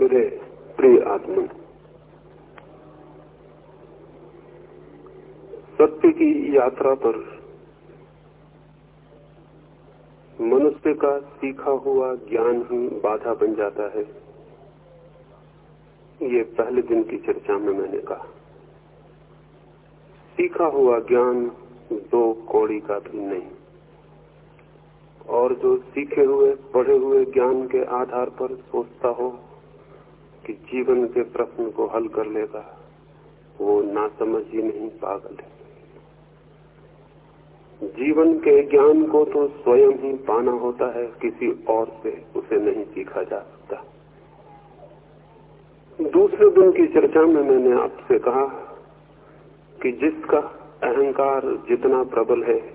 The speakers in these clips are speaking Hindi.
मेरे प्रिय आत्मा, सत्य की यात्रा पर मनुष्य का सीखा हुआ ज्ञान ही बाधा बन जाता है। ये पहले दिन की चर्चा में मैंने कहा। सीखा हुआ ज्ञान दो कौड़ी का भी नहीं। और जो सीखे हुए, पढ़े हुए ज्ञान के आधार पर सोचता हो कि जीवन के प्रश्न को हल कर लेगा, वो ना समझ ही नहीं पागल है। जीवन के ज्ञान को तो स्वयं ही पाना होता है, किसी और से उसे नहीं सीखा जा सकता। दूसरे दिन की चर्चा में मैंने आपसे कहा कि जिसका अहंकार जितना प्रबल है,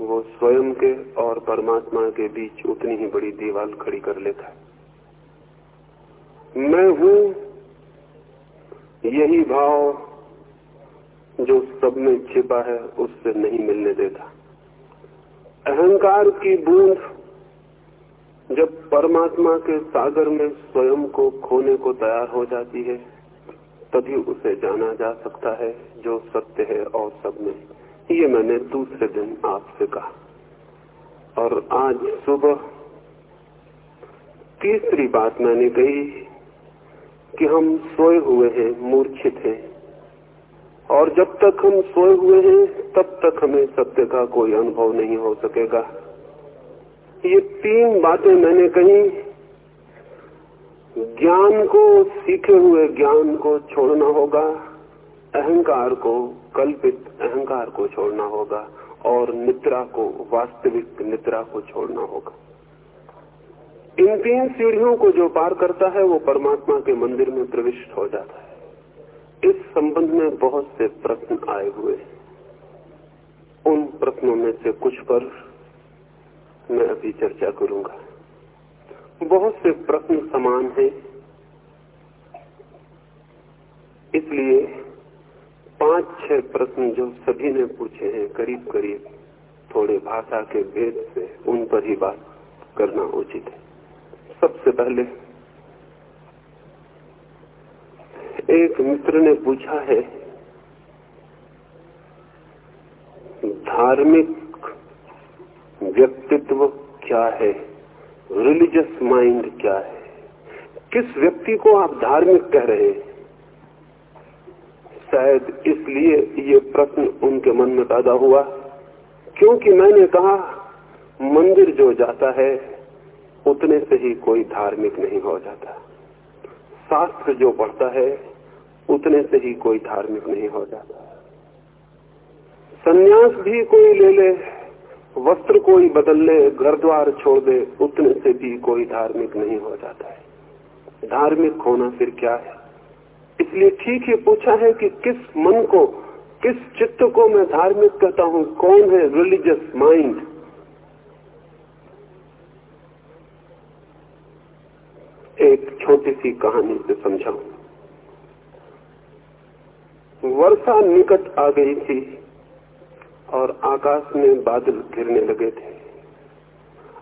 वो स्वयं के और परमात्मा के बीच उतनी ही बड़ी दीवार खड़ी कर लेता है। मैं हूँ यही भाव जो सब में छिपा है, उससे नहीं मिलने देता। अहंकार की बूंद जब परमात्मा के सागर में स्वयं को खोने को तैयार हो जाती है, तभी उसे जाना जा सकता है जो सत्य है और सब में। ये मैंने दूसरे दिन आपसे कहा। और आज सुबह तीसरी बात मैंने कही कि हम सोए हुए हैं, मूर्छित हैं। और जब तक हम सोए हुए हैं, तब तक हमें सत्य का कोई अनुभव नहीं हो सकेगा। ये तीन बातें मैंने कही। ज्ञान को सीखे हुए ज्ञान को छोड़ना होगा, अहंकार को कल्पित अहंकार को छोड़ना होगा, और निद्रा को वास्तविक निद्रा को छोड़ना होगा। इन तीन सीढ़ियों को जो पार करता है, वो परमात्मा के मंदिर में प्रविष्ट हो जाता है। इस संबंध में बहुत से प्रश्न आए हुए उन प्रश्नों में से कुछ पर मैं अभी चर्चा करूँगा। बहुत से प्रश्न समान हैं, इसलिए पाँच छह प्रश्न जो सभी ने पूछे हैं करीब करीब थोड़े भाषा के भेद से उन पर ही बात करना उचित है। सबसे पहले एक मित्र ने पूछा है, धार्मिक व्यक्तित्व क्या है? रिलीजियस माइंड क्या है? किस व्यक्ति को आप धार्मिक कह रहे हैं? शायद इसलिए ये प्रश्न उनके मन में पैदा हुआ, क्योंकि मैंने कहा, मंदिर जो जाता है उतने से ही कोई धार्मिक नहीं हो जाता। शास्त्र जो पढ़ता है, उतने से ही कोई धार्मिक नहीं हो जाता। सन्यास भी कोई ले ले, वस्त्र कोई बदल ले घर द्वार छोड़ दे, उतने से भी कोई धार्मिक नहीं हो जाता है। धार्मिक होना फिर क्या है? इसलिए ठीक ही पूछा है कि किस मन को, किस चित्त को मैं धार्मिक कहता हूँ, कौन है रिलीजियस माइंड एक छोटी सी कहानी से समझाऊं। वर्षा निकट आ गई थी और आकाश में बादल गिरने लगे थे।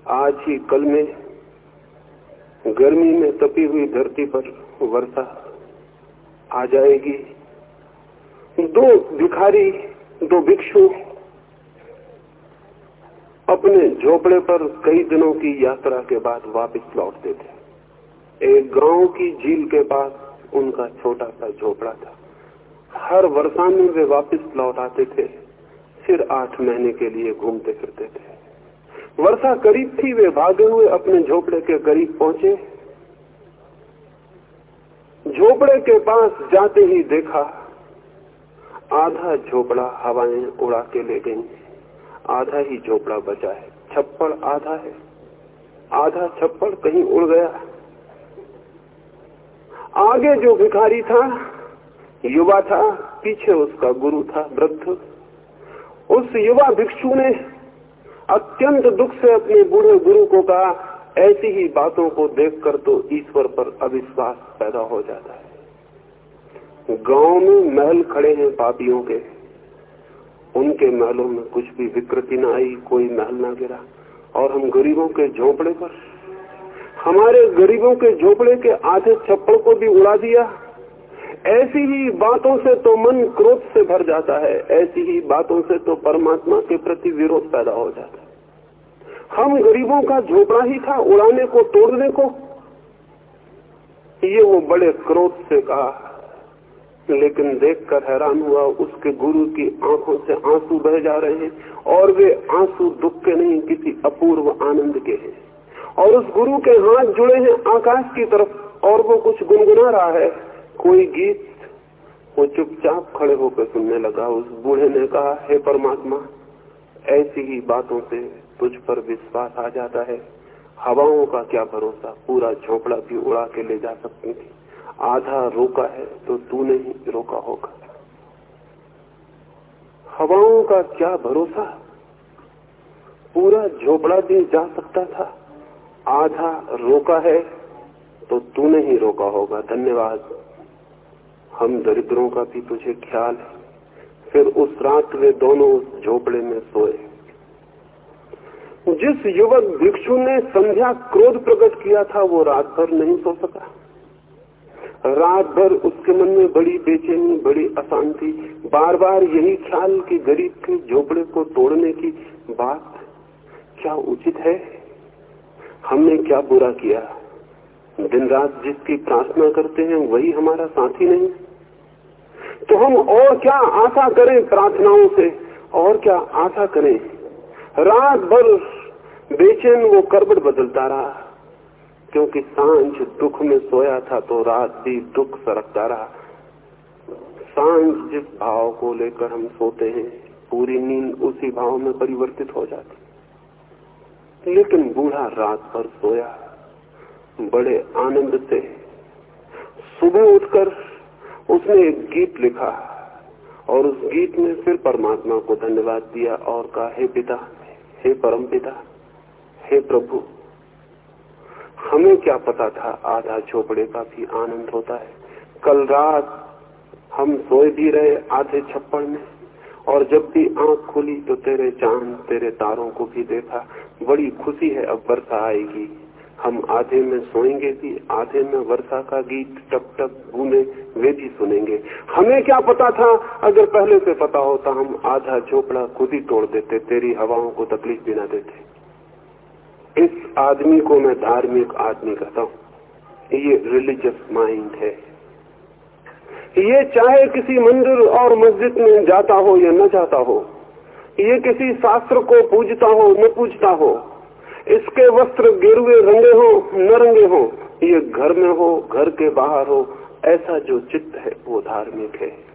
आज ही कल में गर्मी में तपी हुई धरती पर वर्षा आ जाएगी। दो भिखारी, दो भिक्षु अपने झोपड़े पर कई दिनों की यात्रा के बाद वापस लौटते थे। एक गाँव की झील के पास उनका छोटा सा झोपड़ा था। हर वर्षा में वे वापस लौट आते थे, फिर आठ महीने के लिए घूमते फिरते थे। वर्षा करीब थी, वे भागे हुए अपने झोपड़े के करीब पहुँचे। झोपड़े के पास जाते ही देखा, आधा झोपड़ा हवाएँ उड़ा के ले गई। आधा ही झोपड़ा बचा है, छप्पड़ आधा है। आधा छप्पड़ कहीं उड़ गया। आगे जो भिखारी था, युवा था, पीछे उसका गुरु था, वृद्ध। उस युवा भिक्षु ने अत्यंत दुख से अपने बूढ़े गुरु को कहा, ऐसी ही बातों को देखकर तो ईश्वर पर अविश्वास पैदा हो जाता है। गाँव में महल खड़े हैं पापियों के। उनके महलों में कुछ भी विकृति ना आई, कोई महल ना गिरा। और हम गरीबों के झोपड़े पर हमारे गरीबों के झोपड़े के आधे छप्पड़ को भी उड़ा दिया। ऐसी ही बातों से तो मन क्रोध से भर जाता है, ऐसी ही बातों से तो परमात्मा के प्रति विरोध पैदा हो जाता है। हम गरीबों का झोपड़ा ही था, उड़ाने को, तोड़ने को। ये वो बड़े क्रोध से कहा। लेकिन देखकर हैरान हुआ, उसके गुरु की आँखों से आँसू बह जा रहे हैं, और वे आँसू दुख के नहीं, किसी अपूर्व आनंद के हैं। और उस गुरु के हाथ जुड़े हैं आकाश की तरफ़ और वो कुछ गुनगुना रहा है। कोई गीत वो चुपचाप खड़े होकर सुनने लगा। उस बूढ़े ने कहा, हे परमात्मा, ऐसी ही बातों से तुझ पर विश्वास आ जाता है। हवाओं का क्या भरोसा? पूरा झोपड़ा भी उड़ा के ले जा सकती थी। आधा रोका है तो तूने ही रोका होगा। हवाओं का क्या भरोसा? पूरा झोपड़ा भी जा सकता था। आधा रोका है तो तूने ही रोका होगा। धन्यवाद। हम दरिद्रों का भी तुझे ख्याल है। फिर उस रात वे दोनों उस झोपड़े में सोए। जिस युवक भिक्षु ने संध्या क्रोध प्रकट किया था, वो रात भर नहीं सो सका। रात भर उसके मन में बड़ी बेचैनी, बड़ी अशांति बार बार यही ख्याल कि गरीब के झोपड़े को तोड़ने की बात क्या उचित है? हमने क्या बुरा किया? दिन रात जिसकी प्रार्थना करते हैं, वही हमारा साथी नहीं। तो हम और क्या आशा करें प्रार्थनाओं से? और क्या आशा करें? रात भर बेचैन वो करबट बदलता रहा। क्योंकि साँझ दुख में सोया था तो रात भी दुख सरकता रहा। साँझ जिस भाव को लेकर हम सोते हैं, पूरी नींद उसी भाव में परिवर्तित हो जाती। लेकिन बूढ़ा रात भर सोया, बड़े आनंद से। सुबह उठकर उसने एक गीत लिखा और उस गीत में फिर परमात्मा को धन्यवाद दिया और कहा, हे पिता, हे परम पिता, हे प्रभु, हमें क्या पता था आधा झोपड़े का भी आनंद होता है। कल रात हम सोए भी रहे आधे छप्पड़ में। और जब भी आँख खुली तो तेरे चाँद, तेरे तारों को भी देखा। बड़ी खुशी है, अब वर्षा आएगी। हम आधे में सोएँगे भी, आधे में वर्षा का गीत टप टप बूंदे वे भी सुनेंगे। हमें क्या पता था? अगर पहले से पता होता, हम आधा झोपड़ा खुद ही तोड़ देते, तेरी हवाओं को तकलीफ़ भी ना देते। इस आदमी को मैं धार्मिक आदमी कहता हूँ। ये रिलीजियस माइंड है। ये चाहे किसी मंदिर और मस्जिद में जाता हो या न जाता हो, ये किसी शास्त्र को पूजता हो, न पूजता हो, इसके वस्त्र गिरुए रंगे हो, न रंगे हो, ये घर में हो, घर के बाहर हो, ऐसा जो चित्त है, वो धार्मिक है।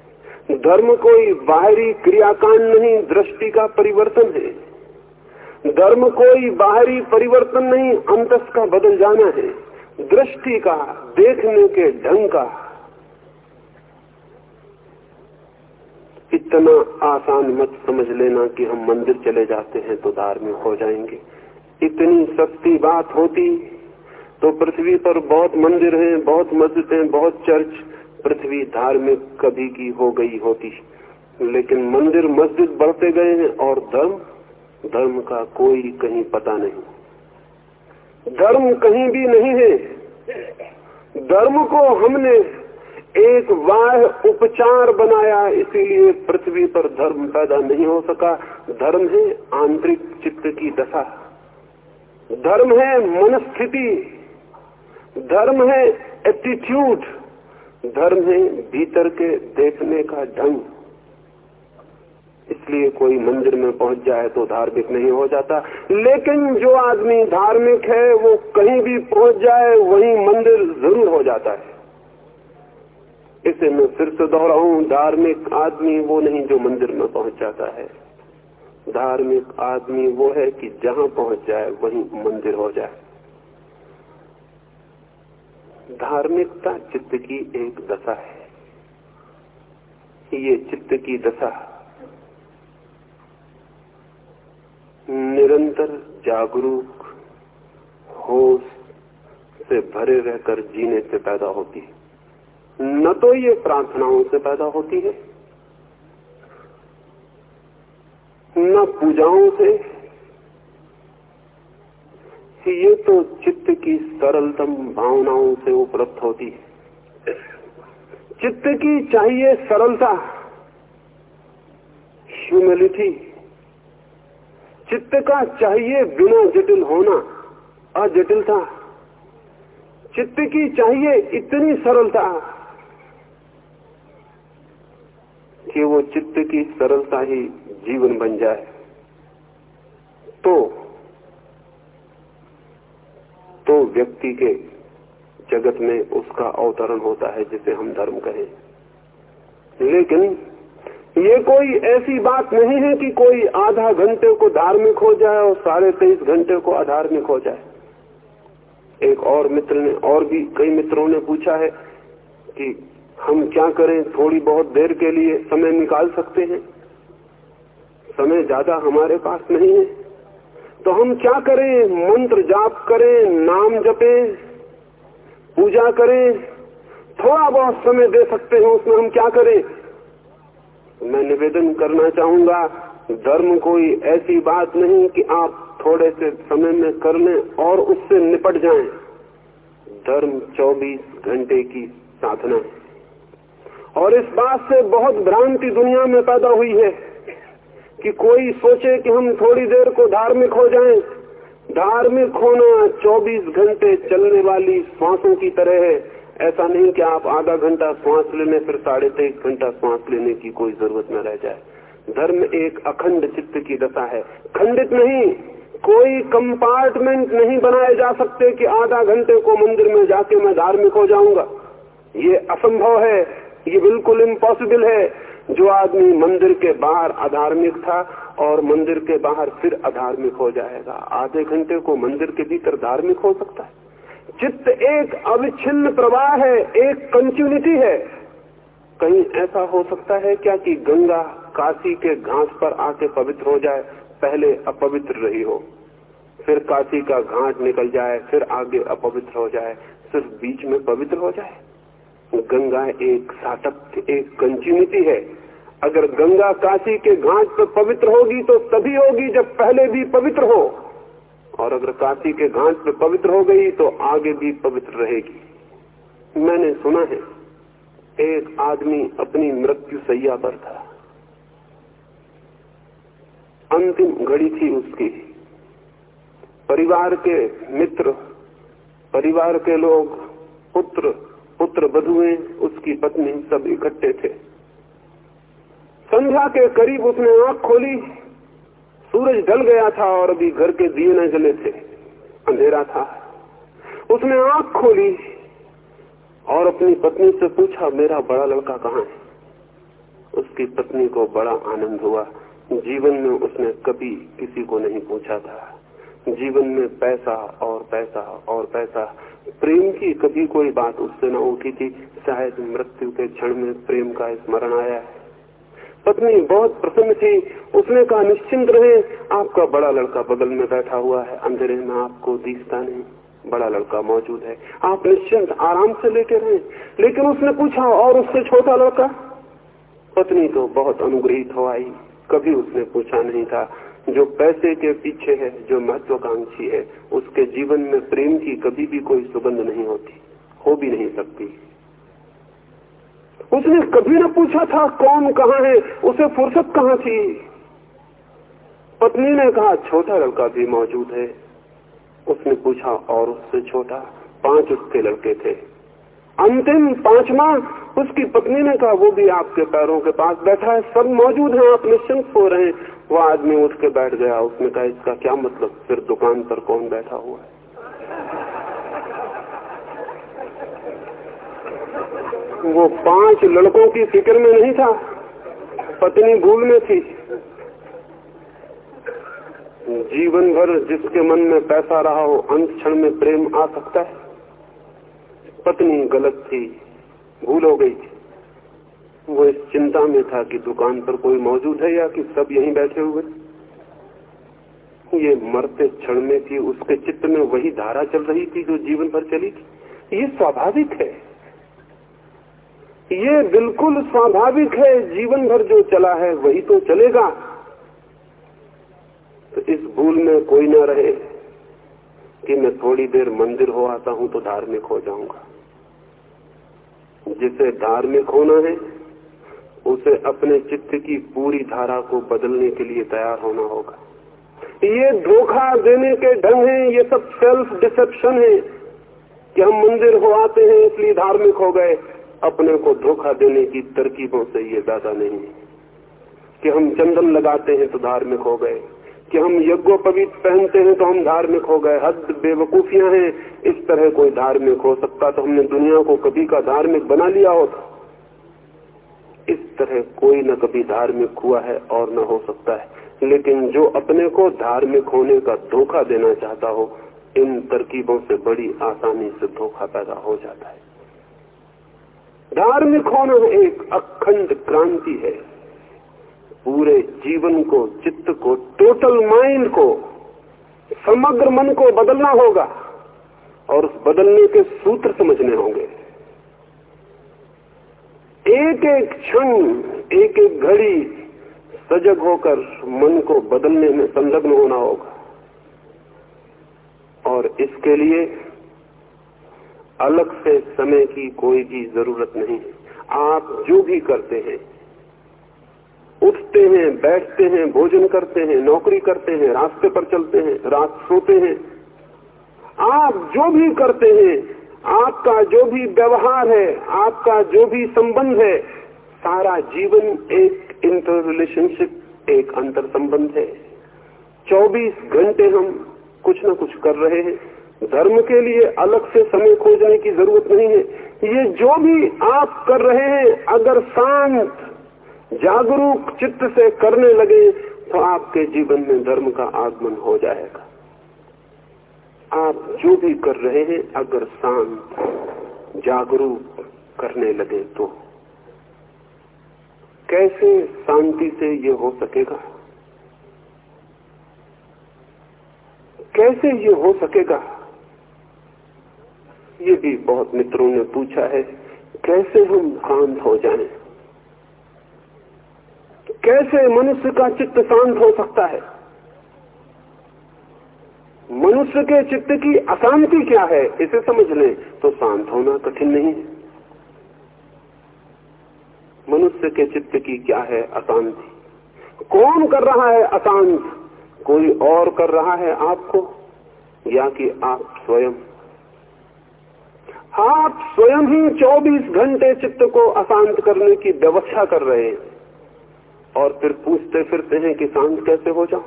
धर्म कोई बाहरी क्रियाकांड नहीं, दृष्टि का परिवर्तन है। धर्म कोई बाहरी परिवर्तन नहीं, अंतस का बदल जाना है। दृष्टि का, देखने के ढंग का। इतना आसान मत समझ लेना कि हम मंदिर चले जाते हैं तो धार्मिक हो जाएँगे। इतनी सस्ती बात होती तो पृथ्वी पर बहुत मंदिर हैं, बहुत मस्जिद हैं, बहुत चर्च, पृथ्वी धार्मिक कभी की हो गई होती। लेकिन मंदिर मस्जिद बढ़ते गए हैं और धर्म धर्म का कोई कहीं पता नहीं। धर्म कहीं भी नहीं है। धर्म को हमने एक वाह उपचार बनाया, इसीलिए पृथ्वी पर धर्म पैदा नहीं हो सका। धर्म है आंतरिक चित्त की दशा। धर्म है मनस्थिति। धर्म है एटीट्यूड धर्म है भीतर के देखने का ढंग। इसलिए कोई मंदिर में पहुँच जाए तो धार्मिक नहीं हो जाता। लेकिन जो आदमी धार्मिक है, वो कहीं भी पहुँच जाए, वही मंदिर ज़रूर हो जाता है। इसे मैं फिर से दोहराऊं, धार्मिक आदमी वो नहीं जो मंदिर में पहुँच जाता है। धार्मिक आदमी वो है कि जहाँ पहुँच जाए वहीं मंदिर हो जाए। धार्मिकता चित्त की एक दशा है। ये चित्त की दशा निरंतर जागरूक, होश से भरे रहकर जीने से पैदा होती है। न तो ये प्रार्थनाओं से पैदा होती है, न पूजाओं से। ये तो चित्त की सरलतम भावनाओं से उपलब्ध होती है। चित्त की चाहिए सरलता ह्यूमिलिटी चित्त का चाहिए बिना जटिल होना, अजटिलता, चित्त की चाहिए इतनी सरलता। कि वो चित्त की सरलता ही जीवन बन जाए। तो तो व्यक्ति के जगत में उसका अवतरण होता है, जिसे हम धर्म कहें। लेकिन ये कोई ऐसी बात नहीं है कि कोई आधा घंटे को धार्मिक हो जाए और साढ़े तेईस घंटे को अधार्मिक हो जाए। एक और मित्र ने, और भी कई मित्रों ने पूछा है कि हम क्या करें? थोड़ी बहुत देर के लिए समय निकाल सकते हैं। समय ज़्यादा हमारे पास नहीं है। तो हम क्या करें? मंत्र जाप करें, नाम जपें, पूजा करें। थोड़ा बहुत समय दे सकते हैं, उसमें हम क्या करें? मैं निवेदन करना चाहूँगा, धर्म कोई ऐसी बात नहीं कि आप थोड़े से समय में कर लें और उससे निपट जाएँ। धर्म 24 घंटे की साधना है। और इस बात से बहुत भ्रांति दुनिया में पैदा हुई है कि कोई सोचे कि हम थोड़ी देर को धार्मिक हो जाएँ। धार्मिक होना 24 घंटे चलने वाली श्वासों की तरह है। ऐसा नहीं कि आप आधा घंटा श्वास लेने, फिर साढ़े तेईस घंटा श्वास लेने की कोई ज़रूरत न रह जाए। धर्म एक अखंड चित्त की दशा है। खंडित नहीं, कोई कंपार्टमेंट नहीं बनाए जा सकते कि आधा घंटे को मंदिर में जाके मैं धार्मिक हो जाऊँगा। ये असंभव है। ये बिल्कुल इम्पॉसिबल है। जो आदमी मंदिर के बाहर अधार्मिक था और मंदिर के बाहर फिर अधार्मिक हो जाएगा। आधे घंटे को मंदिर के भीतर धार्मिक हो सकता है। चित्त एक अविच्छिन्न प्रवाह है, एक कंटिन्यूटी है। कहीं ऐसा हो सकता है क्या कि गंगा काशी के घास पर आके पवित्र हो जाए, पहले अपवित्र रही हो। फिर काशी का घाट निकल जाए, फिर आगे अपवित्र हो जाए, सिर्फ़ बीच में पवित्र हो जाए। गंगा एक सातक एक कंटिन्यूटी है। अगर गंगा काशी के घाट पर पवित्र होगी तो तभी होगी जब पहले भी पवित्र हो। और अगर काशी के घाट पर पवित्र हो गई तो आगे भी पवित्र रहेगी। मैंने सुना है, एक आदमी अपनी मृत्यु सैया पर था। अंतिम घड़ी थी उसकी। परिवार के मित्र, परिवार के लोग, पुत्र पुत्र बधुए उसकी पत्नी सब इकट्ठे थे। संध्या के करीब उसने आँख खोली। सूरज ढल गया था और अभी घर के दिए न जले थे। अंधेरा था। उसने आँख खोली और अपनी पत्नी से पूछा, मेरा बड़ा लड़का कहाँ है? उसकी पत्नी को बड़ा आनंद हुआ। जीवन में उसने कभी किसी को नहीं पूछा था। जीवन में पैसा और पैसा और पैसा। प्रेम की कभी कोई बात उससे न उठी थी। शायद मृत्यु के क्षण में प्रेम का स्मरण आया है। पत्नी बहुत प्रसन्न थी। उसने कहा, निश्चिंत रहे, आपका बड़ा लड़का बगल में बैठा हुआ है। अंधेरे में आपको दिखता नहीं। बड़ा लड़का मौजूद है। आप निश्चिंत आराम से लेटे रहे। लेकिन उसने पूछा, और उससे छोटा लड़का? पत्नी तो बहुत अनुग्रहित हो आई। कभी उसने पूछा नहीं था जो पैसे के पीछे है, जो महत्वाकांक्षी है, उसके जीवन में प्रेम की कभी भी कोई सुगंध नहीं होती, हो भी नहीं सकती। उसने कभी न पूछा था कौन कहाँ है, उसे फुर्सत कहाँ थी? पत्नी ने कहा, छोटा लड़का भी मौजूद है। उसने पूछा, और उससे छोटा? पाँच उसके लड़के थे। अंतिम पांचवा, उसकी पत्नी ने कहा, वो भी आपके पैरों के पास बैठा है, सब मौजूद हैं, आप निश्चिंत हो रहे हैं। वो आदमी उठ के बैठ गया, उसने कहा, इसका क्या मतलब? फिर दुकान पर कौन बैठा हुआ है? वो पाँच लड़कों की फ़िक्र में नहीं था, पत्नी भूल में थी। जीवन भर जिसके मन में पैसा रहा हो, अंत क्षण में प्रेम आ सकता है। पत्नी गलत थी, भूल हो गई थी। वो इस चिंता में था कि दुकान पर कोई मौजूद है या कि सब यहीं बैठे हुए। ये मरते क्षण में थी, उसके चित्त में वही धारा चल रही थी जो जीवन भर चली थी। ये स्वाभाविक है। ये बिल्कुल स्वाभाविक है, जीवन भर जो चला है वही तो चलेगा। तो इस भूल में कोई ना रहे कि मैं थोड़ी देर मंदिर हो आता हूँ तो धार्मिक हो जाऊँगा। जिसे धार्मिक होना है उसे अपने चित्त की पूरी धारा को बदलने के लिए तैयार होना होगा। ये धोखा देने के ढंग हैं, ये सब सेल्फ डिसेप्शन है कि हम मंदिर हो आते हैं, इसलिए धार्मिक हो गए। अपने को धोखा देने की तरकीबों से ये ज़्यादा नहीं है। कि हम चंदन लगाते हैं तो धार्मिक हो गए। कि हम यज्ञोपवीत पहनते हैं तो हम धार्मिक हो गए। हद बेवकूफियाँ हैं, इस तरह कोई धार्मिक हो सकता तो हमने दुनिया को कभी का धार्मिक बना लिया होता। इस तरह कोई न कभी धार्मिक हुआ है और न हो सकता है। लेकिन जो अपने को धार्मिक होने का धोखा देना चाहता हो, इन तरकीबों से बड़ी आसानी से धोखा पैदा हो जाता है। धार्मिक होना एक अखंड क्रांति है। पूरे जीवन को, चित्त को टोटल माइंड को, समग्र मन को बदलना होगा और उस बदलने के सूत्र समझने होंगे। एक एक क्षण एक एक घड़ी सजग होकर मन को बदलने में संलग्न होना होगा। और इसके लिए अलग से समय की कोई भी ज़रूरत नहीं आप जो भी करते हैं, उठते हैं, बैठते हैं, भोजन करते हैं, नौकरी करते हैं, रास्ते पर चलते हैं, रात सोते हैं, आप जो भी करते हैं आपका जो भी व्यवहार है, आपका जो भी संबंध है, सारा जीवन एक इंटर रिलेशनशिप एक अंतर संबंध है। 24 घंटे हम कुछ न कुछ कर रहे हैं। धर्म के लिए अलग से समय खोजने की ज़रूरत नहीं है। ये जो भी आप कर रहे हैं, अगर शांत, जागरूक चित्त से करने लगे तो आपके जीवन में धर्म का आगमन हो जाएगा। आप जो भी कर रहे हैं, अगर शांत, जागरूक करने लगे तो। कैसे शांति से ये हो सकेगा? कैसे ये हो सकेगा? ये भी बहुत मित्रों ने पूछा है, कैसे हम शांत हो जाएँ? कैसे मनुष्य का चित्त शांत हो सकता है? मनुष्य के चित्त की अशांति क्या है, इसे समझ लें तो शांत होना कठिन नहीं है। मनुष्य के चित्त की क्या है अशांति? कौन कर रहा है अशांत? कोई और कर रहा है आपको, या कि आप स्वयं? आप स्वयं ही 24 घंटे चित्त को अशांत करने की व्यवस्था कर रहे हैं, और फिर पूछते फिरते हैं कि शांत कैसे हो जाओ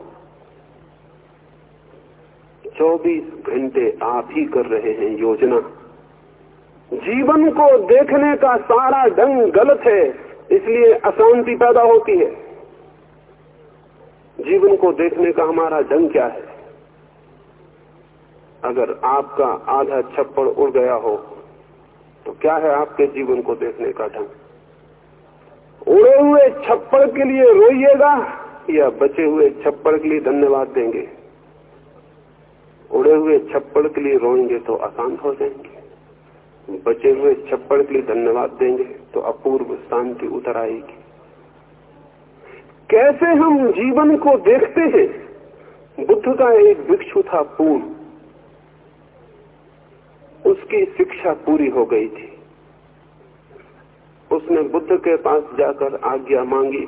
24 घंटे आप ही कर रहे हैं योजना। जीवन को देखने का सारा ढंग गलत है, इसलिए अशांति पैदा होती है। जीवन को देखने का हमारा ढंग क्या है? अगर आपका आधा छप्पड़ उड़ गया हो तो क्या है आपके जीवन को देखने का ढंग? उड़े हुए छप्पड़ के लिए रोइएगा या बचे हुए छप्पड़ के लिए धन्यवाद देंगे? उड़े हुए छप्पड़ के लिए रोएँगे तो अशांत हो जाएँगे। बचे हुए छप्पड़ के लिए धन्यवाद देंगे तो अपूर्व शांति उतर आएगी। कैसे हम जीवन को देखते हैं? बुद्ध का एक भिक्षु था पूर्ण उसकी शिक्षा पूरी हो गई थी। उसने बुद्ध के पास जाकर आज्ञा मांगी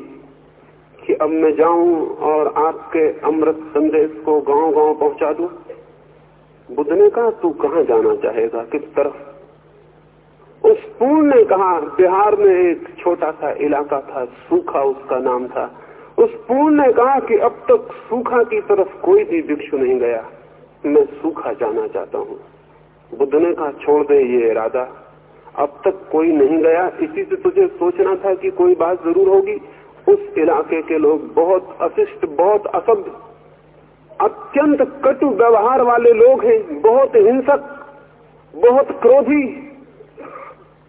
कि अब मैं जाऊँ और आपके अमृत संदेश को गाँव गाँव पहुँचा दूँ। बुद्ध ने कहा, तू कहा जाना चाहेगा? किस तरफ़? उस पूर्ण ने कहा, बिहार में एक छोटा सा इलाका था, सूखा उसका नाम था। उस पूर्ण ने कहा कि अब तक सूखा की तरफ़ कोई भी भिक्षु नहीं गया। मैं सूखा जाना चाहता हूँ। बुद्ध ने कहा, छोड़ दे ये इरादा अब तक कोई नहीं गया। इसी से तुझे सोचना था कि कोई बात ज़रूर होगी। उस इलाके के लोग बहुत अशिष्ट, बहुत असभ्य। अत्यंत कटु व्यवहार वाले लोग हैं, बहुत हिंसक, बहुत क्रोधी।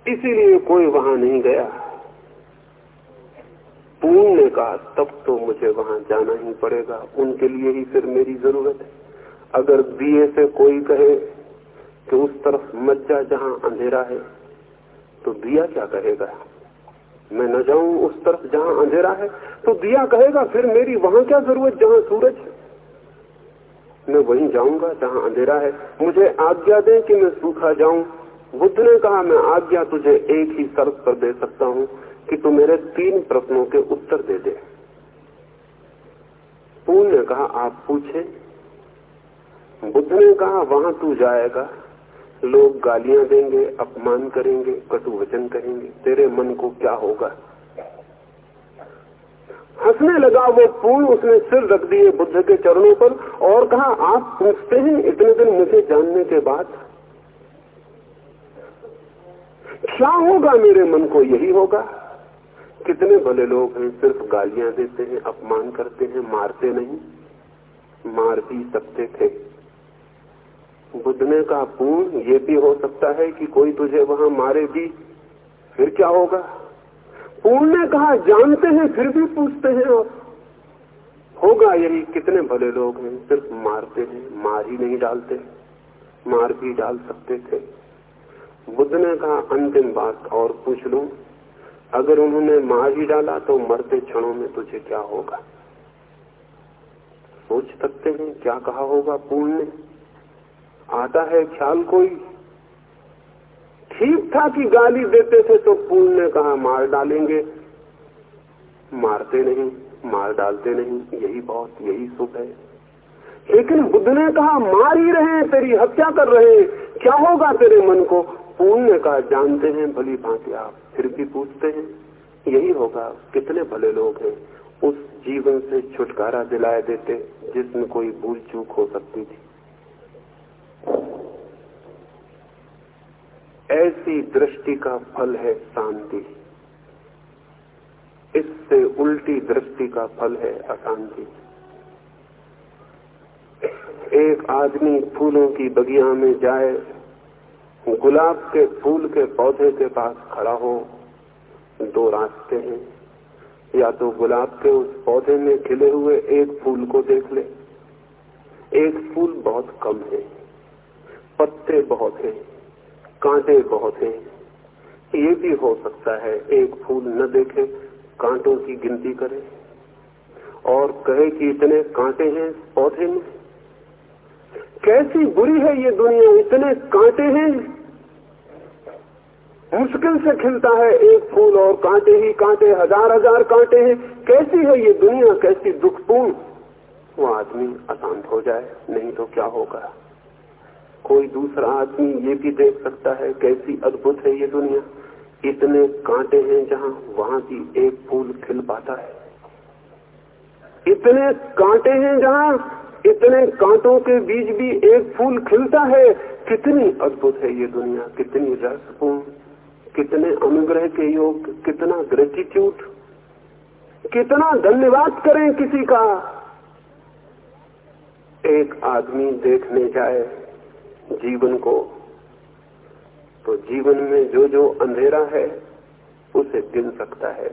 इसीलिए कोई वहाँ नहीं गया। पूर्ण ने कहा तब तो मुझे वहाँ जाना ही पड़ेगा। उनके लिए ही फिर मेरी ज़रूरत है। अगर दिए से कोई कहे कि उस तरफ़ मत जा जहाँ अंधेरा है तो दिया क्या कहेगा? मैं न जाऊँ उस तरफ़ जहाँ अंधेरा है तो दिया कहेगा, फिर मेरी वहाँ क्या ज़रूरत जहाँ सूरज है? मैं वहीं जाऊँगा, जहाँ अंधेरा है। मुझे आज्ञा दे कि मैं सूखा जाऊँ। बुद्ध ने कहा, मैं आज्ञा तुझे एक ही शर्त पर दे सकता हूँ कि तू मेरे तीन प्रश्नों के उत्तर दे दे। पूर्ण ने कहा, आप पूछे। बुद्ध ने कहा, वहाँ तू जाएगा। लोग गालियाँ देंगे, अपमान करेंगे, कटु वचन करेंगे तेरे मन को क्या होगा? हंसने लगा वो पूर्ण उसने सिर रख दिए बुद्ध के चरणों पर और कहा, आप पूछते हैं इतने दिन मुझे जानने के बाद? क्या होगा मेरे मन को यही होगा? कितने भले लोग हैं, सिर्फ़ गालियाँ देते हैं, अपमान करते हैं, मारते नहीं, मार भी सकते थे। बुद्ध ने कहा पूर्ण ये भी हो सकता है कि कोई तुझे वहाँ मारे भी, फिर क्या होगा? पूर्ण ने कहा, जानते हैं, फिर भी पूछते हैं और होगा यही, कितने भले लोग हैं, सिर्फ़ मारते हैं, मार ही नहीं डालते, मार भी डाल सकते थे। बुद्ध ने कहा, अंतिम बात और पूछ लू, अगर उन्होंने मार ही डाला तो मरते क्षणों में तुझे क्या होगा? सोच सकते हैं, क्या कहा होगा पूर्ण ने? आता है ख्याल कोई? ठीक था कि गाली देते थे तो पूर्ण ने कहा, मार डालेंगे। मारते नहीं, मार डालते नहीं। यही बहुत, यही सुख है। लेकिन बुद्ध ने कहा, मार ही रहे तेरी हत्या कर रहे क्या होगा तेरे मन को? पूर्ण ने कहा, जानते हैं, भली भांति आप फिर भी पूछते हैं। यही होगा, कितने भले लोग हैं। उस जीवन से छुटकारा दिलाए देते, जिसमें कोई भूल चूक हो सकती थी। ऐसी दृष्टि का फल है शांति। इससे उल्टी दृष्टि का फल है अशांति। एक आदमी फूलों की बगिया में जाए, गुलाब के फूल के पौधे के पास खड़ा हो, दो रास्ते हैं। या तो गुलाब के उस पौधे में खिले हुए एक फूल को देख ले। एक फूल बहुत कम है, पत्ते बहुत हैं। कांटे बहुत हैं। ये भी हो सकता है एक फूल न देखे, कांटों की गिनती करे। और कहे कि इतने कांटे हैं, पौधे में कैसी बुरी है ये दुनिया, इतने कांटे हैं। मुश्किल से खिलता है एक फूल और कांटे ही कांटे, हज़ार हज़ार कांटे हैं। कैसी है ये दुनिया, कैसी दुखपूर्ण। वो आदमी अशांत हो जाए, नहीं तो क्या होगा? कोई दूसरा आदमी ये भी देख सकता है कैसी अद्भुत है ये दुनिया। इतने कांटे हैं जहाँ वहाँ भी एक फूल खिल पाता है। इतने कांटे हैं जहाँ इतने कांटों के बीच भी एक फूल खिलता है। कितनी अद्भुत है ये दुनिया, कितनी रहस्यपूर्ण कितने अनुग्रह के योग, कितना ग्रेटिट्यूड कितना धन्यवाद करें किसी का। एक आदमी देखने जाए जीवन को। तो जीवन में जो जो अंधेरा है, उसे गिन सकता है।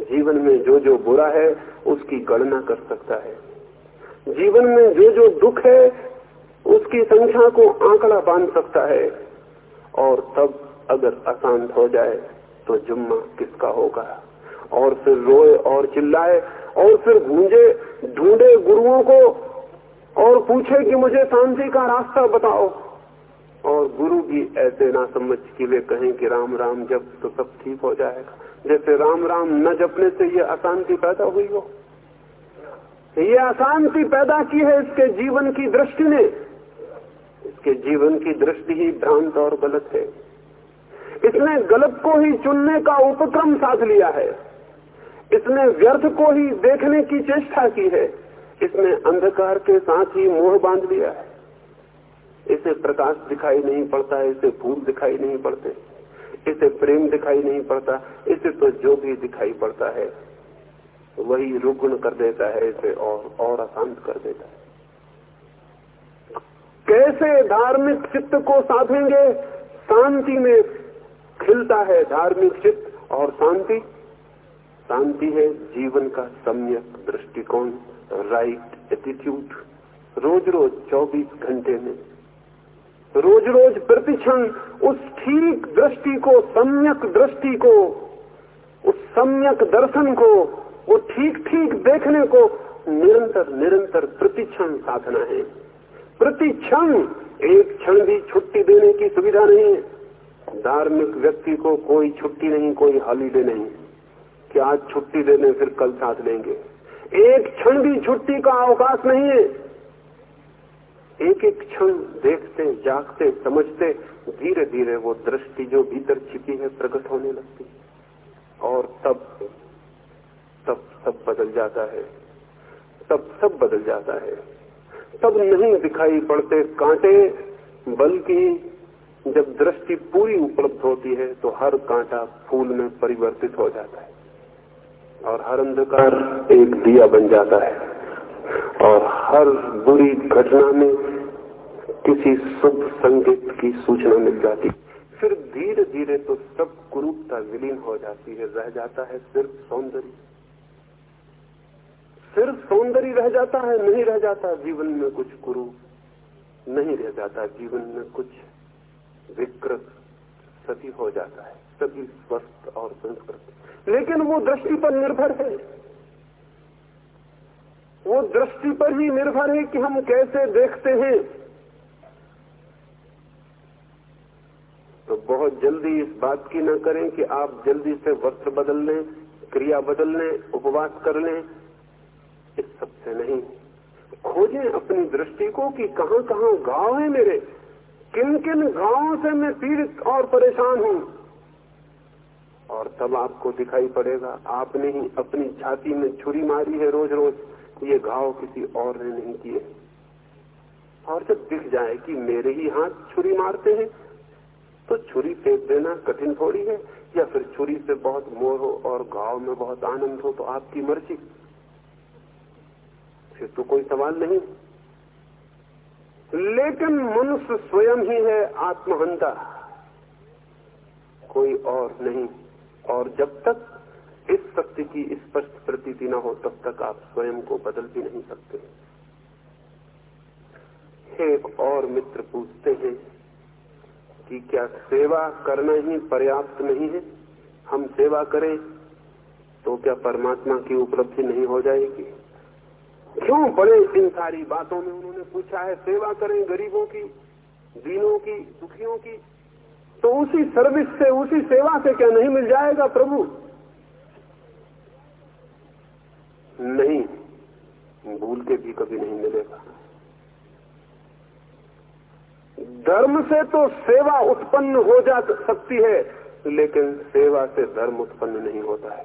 जीवन में जो जो बुरा है, उसकी गणना कर सकता है। जीवन में जो जो दुख है, उसकी संख्या को आंकड़ा बाँध सकता है। और तब अगर अशांत हो जाए तो जुम्मा किसका होगा? और फिर रोए और चिल्लाए, और फिर गूंजे, ढूंढे गुरुओं को और पूछे कि मुझे शांति का रास्ता बताओ। और गुरु भी ऐसे ना समझ कि वे कहें कि राम राम, जब तो सब ठीक हो जाएगा। जैसे राम राम न जपने से ये अशांति पैदा हुई हो। ये अशांति पैदा की है इसके जीवन की दृष्टि ने। इसके जीवन की दृष्टि ही भ्रांत और गलत है। इसने गलत को ही चुनने का उपक्रम साध लिया है। इसने व्यर्थ को ही देखने की चेष्टा की है। इसने अंधकार के साथ ही मोह बाँध लिया है। इसे प्रकाश दिखाई नहीं पड़ता, इसे फूल दिखाई नहीं पड़ते, इसे प्रेम दिखाई नहीं पड़ता, इसे तो जो भी दिखाई पड़ता है। वही रुग्ण कर देता है, इसे और और अशांत कर देता है। कैसे धार्मिक चित्त को साधेंगे? शांति में खिलता है धार्मिक चित्त और शांति। शांति है जीवन का सम्यक दृष्टिकोण। राइट एटीट्यूड रोज रोज 24 घंटे में। रोज रोज प्रतिक्षण उस ठीक दृष्टि को, सम्यक दृष्टि को, उस सम्यक दर्शन को, वो ठीक ठीक देखने को निरंतर निरंतर प्रतिक्षण साधना है। प्रतिक्षण, एक क्षण भी छुट्टी देने की सुविधा नहीं है। धार्मिक व्यक्ति को कोई छुट्टी नहीं, कोई हॉलीडे नहीं। कि आज छुट्टी देने फिर कल साथ लेंगे? एक क्षण भी छुट्टी का अवकाश नहीं है। एक एक क्षण देखते, जागते, समझते धीरे धीरे वो दृष्टि जो भीतर छिपी है प्रकट होने लगती और तब तब सब बदल जाता है। तब सब बदल जाता है। तब नहीं दिखाई पड़ते कांटे, बल्कि जब दृष्टि पूरी उपलब्ध होती है तो हर कांटा फूल में परिवर्तित हो जाता है। और हर अंधकार एक दिया बन जाता है। और हर बुरी घटना में किसी शुभ संगीत की सूचना मिल जाती फिर धीरे धीरे तो सब कुरूपता विलीन हो जाती है, रह जाता है सिर्फ़ सौंदर्य। सिर्फ़ सौंदर्य रह जाता है, नहीं रह जाता जीवन में कुछ कुरु नहीं रह जाता जीवन में कुछ विकृत सभी हो जाता है। सभी स्वस्थ और संस्कृत। लेकिन वो दृष्टि पर निर्भर है। वो दृष्टि पर ही निर्भर है कि हम कैसे देखते हैं। तो बहुत जल्दी इस बात की न करें कि आप जल्दी से वस्त्र बदल लें, क्रिया बदल लें, उपवास कर लें। इस सबसे नहीं। खोजें अपनी दृष्टि को कि कहाँ कहाँ गाँव है मेरे। किन किन गाँवों से मैं पीड़ित और परेशान हूँ? और तब आपको दिखाई पड़ेगा, आपने ही अपनी छाती में छुरी मारी है रोज रोज ये घाव किसी और ने नहीं किए। और जब दिख जाए कि मेरे ही हाथ छुरी मारते हैं तो छुरी फेंक देना कठिन थोड़ी है, या फिर छुरी से बहुत मोह हो और घाव में बहुत आनंद हो तो आपकी मर्ज़ी। फिर तो कोई सवाल नहीं। लेकिन मनुष्य स्वयं ही है आत्महंता। कोई और नहीं। और जब तक इस सत्य की स्पष्ट प्रतीति न हो, तब तक आप स्वयं को बदल भी नहीं सकते। एक और मित्र, पूछते हैं कि क्या सेवा करना ही पर्याप्त नहीं है? हम सेवा करें तो क्या परमात्मा की उपलब्धि नहीं हो जाएगी? क्यों बड़े इन सारी बातों में? उन्होंने पूछा है, सेवा करें गरीबों की, दीनों की, दुखियों की। तो उसी सर्विस से, उसी सेवा से क्या नहीं मिल जाएगा प्रभु? नहीं, भूल के भी कभी नहीं मिलेगा। धर्म से तो सेवा उत्पन्न हो जा सकती है, लेकिन सेवा से धर्म उत्पन्न नहीं होता है।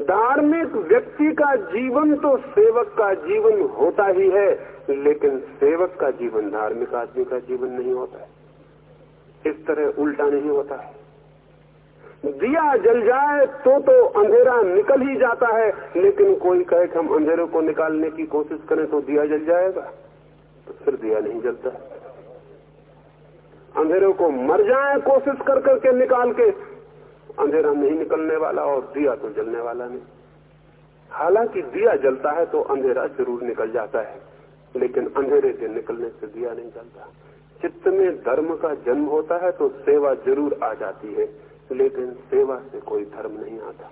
धार्मिक व्यक्ति का जीवन तो सेवक का जीवन होता ही है, लेकिन सेवक का जीवन धार्मिक आदमी का जीवन नहीं होता है। इस तरह उल्टा नहीं होता। है दिया जल जाए तो तो अंधेरा निकल ही जाता है, लेकिन कोई कहे कि हम अंधेरे को निकालने की कोशिश करें तो दिया जल जाएगा। तो फिर दिया नहीं जलता। अंधेरे को मर जाए कोशिश कर करके निकाल के, अंधेरा नहीं निकलने वाला और दिया तो जलने वाला नहीं। हालाँकि दिया जलता है तो अंधेरा ज़रूर निकल जाता है, लेकिन अंधेरे के निकलने से दिया नहीं जलता। चित्त में धर्म का जन्म होता है तो सेवा ज़रूर आ जाती है, लेकिन सेवा से कोई धर्म नहीं आता।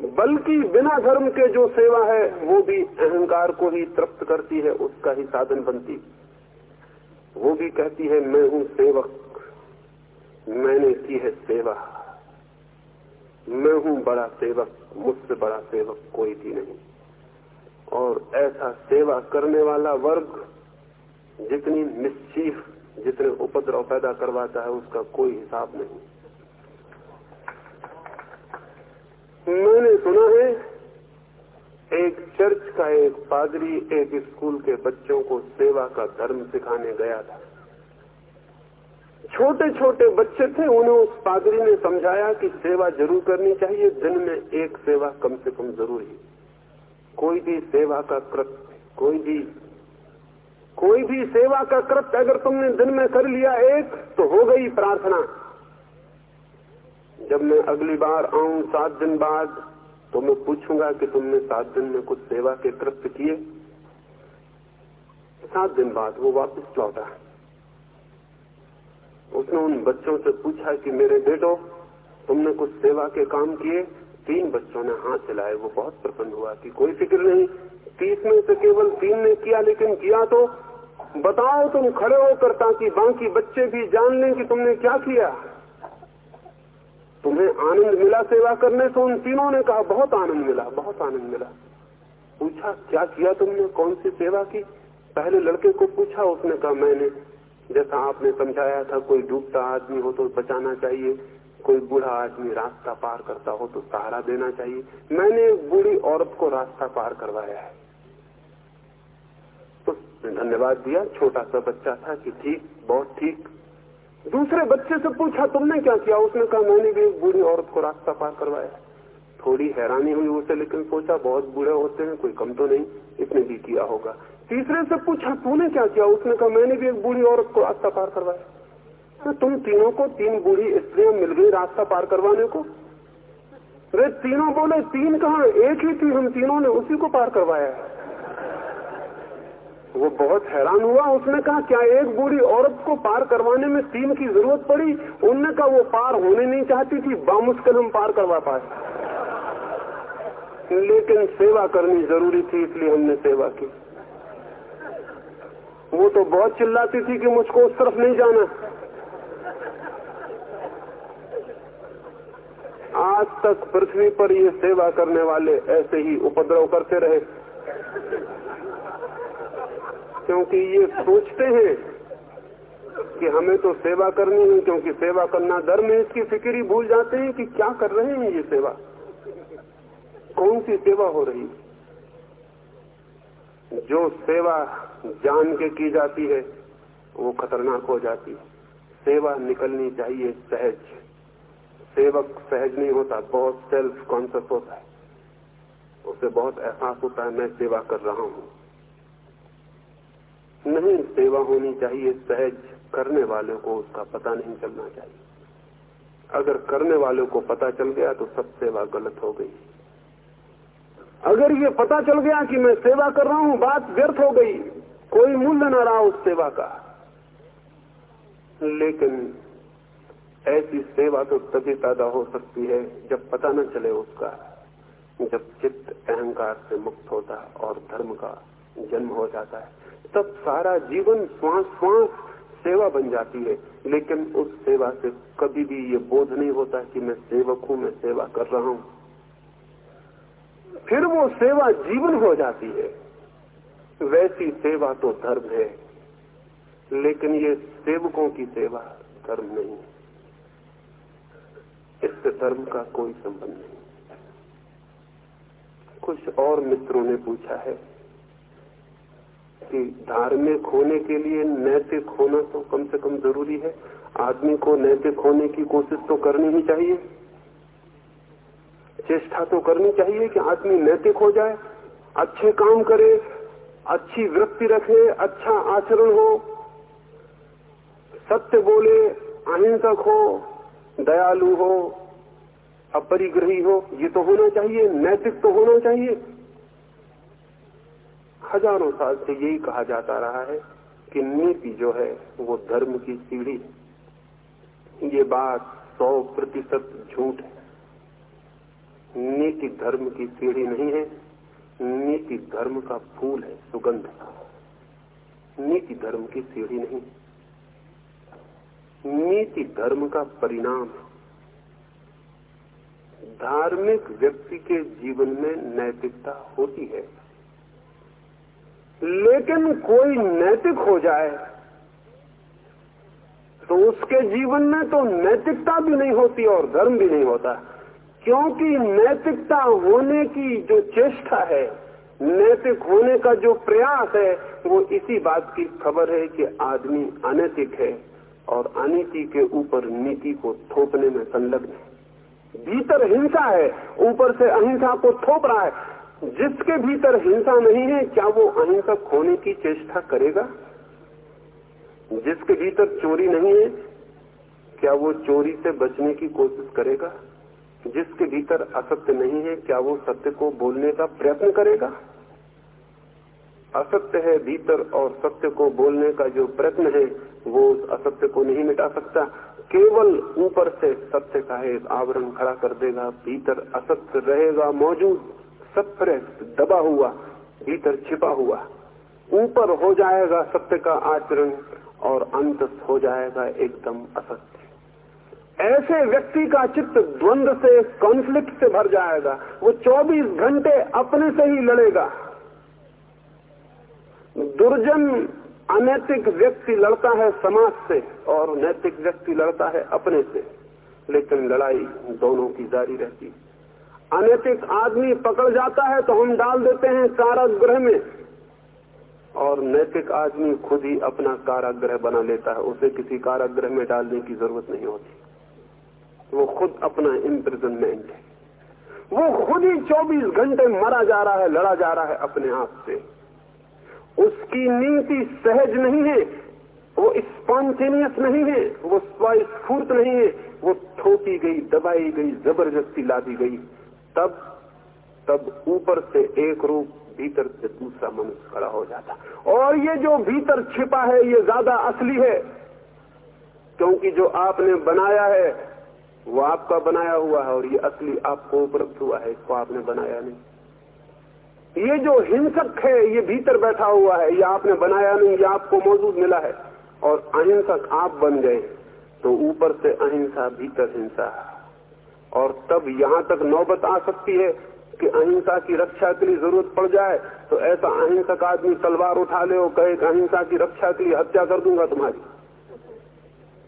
बल्कि बिना धर्म के जो सेवा है, वो भी अहंकार को ही तृप्त करती है, उसका ही साधन बनती। वो भी कहती है, मैं हूँ सेवक, मैंने की है सेवा। मैं हूँ बड़ा सेवक, मुझसे बड़ा सेवक कोई भी नहीं। और ऐसा सेवा करने वाला वर्ग जितनी निश्चित जितने उपद्रव पैदा करवाता है, उसका कोई हिसाब नहीं। मैंने सुना है, एक चर्च का एक पादरी एक स्कूल के बच्चों को सेवा का धर्म सिखाने गया था। छोटे छोटे बच्चे थे, उन्हें उस पादरी ने समझाया कि सेवा ज़रूर करनी चाहिए, दिन में एक सेवा कम से कम ज़रूरी कोई भी सेवा का कृत्य कोई भी कोई भी सेवा का कृत्य अगर तुमने दिन में कर लिया एक तो हो गई प्रार्थना। जब मैं अगली बार आऊँ सात दिन बाद तो मैं पूछूँगा कि तुमने सात दिन में कुछ सेवा के कृत्य किए? सात दिन बाद वो वापस लौटा। उसने उन बच्चों से पूछा कि, मेरे बेटो, तुमने कुछ सेवा के काम किए? तीन बच्चों ने हाथ चलाए, वो बहुत प्रसन्न हुआ कि कोई फ़िक्र नहीं। तीस में से केवल तीन ने किया, लेकिन किया तो बताओ तुम खड़े होकर, ताकि बाकी बच्चे भी जान लें कि तुमने क्या किया। तुम्हें आनंद मिला सेवा करने से, उन तीनों ने कहा, बहुत आनंद मिला, बहुत आनंद मिला। पूछा, क्या किया तुमने? कौन सी सेवा की? पहले लड़के को पूछा, उसने कहा, मैंने, जैसा आपने समझाया था, कोई डूबता आदमी हो तो बचाना चाहिए। कोई बूढ़ा आदमी रास्ता पार करता हो तो सहारा देना चाहिए। मैंने एक बूढ़ी औरत को रास्ता पार करवाया है। तो धन्यवाद दिया, छोटा सा बच्चा था कि ठीक, बहुत ठीक। दूसरे बच्चे से पूछा, तुमने क्या किया? उसने कहा, मैंने भी एक बूढ़ी औरत को रास्ता पार करवाया। थोड़ी हैरानी हुई उसे, लेकिन सोचा, बहुत बूढ़े होते हैं, कोई कम तो नहीं इसने भी किया होगा। तीसरे से पूछा, तूने क्या किया? उसने कहा, मैंने भी एक बूढ़ी औरत को रास्ता पार करवाया। तो तुम तीनों को तीन बूढ़ी स्त्रियाँ मिल गई रास्ता पार करवाने को? वे तीनों बोले, तीन कहा? एक ही थी, हम तीनों ने उसी को पार करवाया। वो बहुत हैरान हुआ, उसने कहा, क्या एक बूढ़ी औरत को पार करवाने में तीन की ज़रूरत पड़ी? उनने कहा, वो पार होने नहीं चाहती थी, बामुश्किल हम पार करवा पाए। लेकिन सेवा करनी ज़रूरी थी, इसलिए हमने सेवा की। वो तो बहुत चिल्लाती थी कि मुझको उस तरफ़ नहीं जाना। आज तक पृथ्वी पर ये सेवा करने वाले ऐसे ही उपद्रव करते रहे। क्योंकि ये सोचते हैं कि हमें तो सेवा करनी है, क्योंकि सेवा करना धर्म है इसकी फ़िक्र ही भूल जाते हैं कि क्या कर रहे हैं ये सेवा। कौन सी सेवा हो रही जो सेवा जान के की जाती है, वो खतरनाक हो जाती है। सेवा निकलनी चाहिए सहज। सेवक सहज नहीं होता, बहुत सेल्फ कॉन्सियस होता है। उसे बहुत एहसास होता है, मैं सेवा कर रहा हूँ। नहीं, सेवा होनी चाहिए सहज। करने वाले को उसका पता नहीं चलना चाहिए। अगर करने वाले को पता चल गया तो सब सेवा गलत हो गई। अगर ये पता चल गया कि मैं सेवा कर रहा हूँ, बात व्यर्थ हो गई। कोई मूल्य न रहा उस सेवा का। लेकिन ऐसी सेवा तो तभी पैदा हो सकती है जब पता न चले उसका, जब चित्त अहंकार से मुक्त होता है और धर्म का जन्म हो जाता है। तब सारा जीवन श्वास श्वास सेवा बन जाती है। लेकिन उस सेवा से कभी भी ये बोध नहीं होता कि मैं सेवक हूँ, मैं सेवा कर रहा हूँ। फिर वो सेवा जीवन हो जाती है। वैसी सेवा तो धर्म है। लेकिन ये सेवकों की सेवा धर्म नहीं है। इससे धर्म का कोई संबंध नहीं। कुछ और मित्रों ने पूछा है कि धार्मिक होने के लिए नैतिक होना तो कम से कम ज़रूरी है। आदमी को नैतिक होने की कोशिश तो करनी ही चाहिए। चेष्टा तो करनी चाहिए कि आदमी नैतिक हो जाए, अच्छे काम करे, अच्छी वृत्ति रखे अच्छा आचरण हो। सत्य बोले, अहिंसक हो, दयालु हो, अपरिग्रही हो, ये तो होना चाहिए, नैतिक तो होना चाहिए। हज़ारों साल से यही कहा जाता रहा है कि नीति जो है, वो धर्म की सीढ़ी ये बात सौ प्रतिशत झूठ है। नीति धर्म की सीढ़ी नहीं है, नीति धर्म का फूल है, सुगंध। नीति धर्म की सीढ़ी नहीं नीति धर्म का परिणाम है। धार्मिक व्यक्ति के जीवन में नैतिकता होती है। लेकिन कोई नैतिक हो जाए तो उसके जीवन में तो नैतिकता भी नहीं होती और धर्म भी नहीं होता। क्योंकि नैतिकता होने की जो चेष्टा है, नैतिक होने का जो प्रयास है, वो इसी बात की खबर है कि आदमी अनैतिक है। और अनीति के ऊपर नीति को थोपने में संलग्न है। भीतर हिंसा है, ऊपर से अहिंसा को थोप रहा है। जिसके भीतर हिंसा नहीं है, क्या वो अहिंसक होने की चेष्टा करेगा? जिसके भीतर चोरी नहीं है, क्या वो चोरी से बचने की कोशिश करेगा? जिसके भीतर असत्य नहीं है, क्या वो सत्य को बोलने का प्रयत्न करेगा? असत्य है भीतर और सत्य को बोलने का जो प्रयत्न है, वो उस असत्य को नहीं मिटा सकता। केवल ऊपर से सत्य का एक आवरण खड़ा कर देगा, भीतर असत्य रहेगा मौजूद, सत्य दबा हुआ, भीतर छिपा हुआ। ऊपर हो जाएगा सत्य का आचरण और अंत हो जाएगा एकदम असत्य। ऐसे व्यक्ति का चित्त द्वंद से कॉन्फ्लिक्ट से भर जाएगा। वो 24 घंटे अपने से ही लड़ेगा। दुर्जन अनैतिक व्यक्ति लड़ता है समाज से और नैतिक व्यक्ति लड़ता है अपने से। लेकिन लड़ाई दोनों की जारी रहती अनैतिक आदमी पकड़ जाता है तो हम डाल देते हैं कारागृह में। और नैतिक आदमी खुद ही अपना कारागृह बना लेता है। उसे किसी कारागृह में डालने की ज़रूरत नहीं होती। वो खुद अपना इम्प्रिजनमेंट है। वो खुद ही 24 घंटे मरा जा रहा है, लड़ा जा रहा है अपने आप से। उसकी नीति सहज नहीं है, वो स्पॉन्टेनियस नहीं है, वो स्वस्फूर्त नहीं है, वो थोपी गई, दबाई गई, ज़बरदस्ती लादी गई। तब तब ऊपर से एक रूप, भीतर से दूसरा मनुष्य खड़ा हो जाता। और ये जो भीतर छिपा है, ये ज़्यादा असली है, क्योंकि जो आपने बनाया है, वो आपका बनाया हुआ है, और ये असली आपको उपलब्ध हुआ है, इसको आपने बनाया नहीं। ये जो हिंसक है, ये भीतर बैठा हुआ है, ये आपने बनाया नहीं, ये आपको मौजूद मिला है। और अहिंसक आप बन गए। तो ऊपर से अहिंसा, भीतर हिंसा। और तब यहाँ तक नौबत आ सकती है कि अहिंसा की रक्षा के लिए ज़रूरत पड़ जाए। तो ऐसा अहिंसक आदमी तलवार उठा ले और कहे अहिंसा की रक्षा के लिए हत्या कर दूँगा तुम्हारी।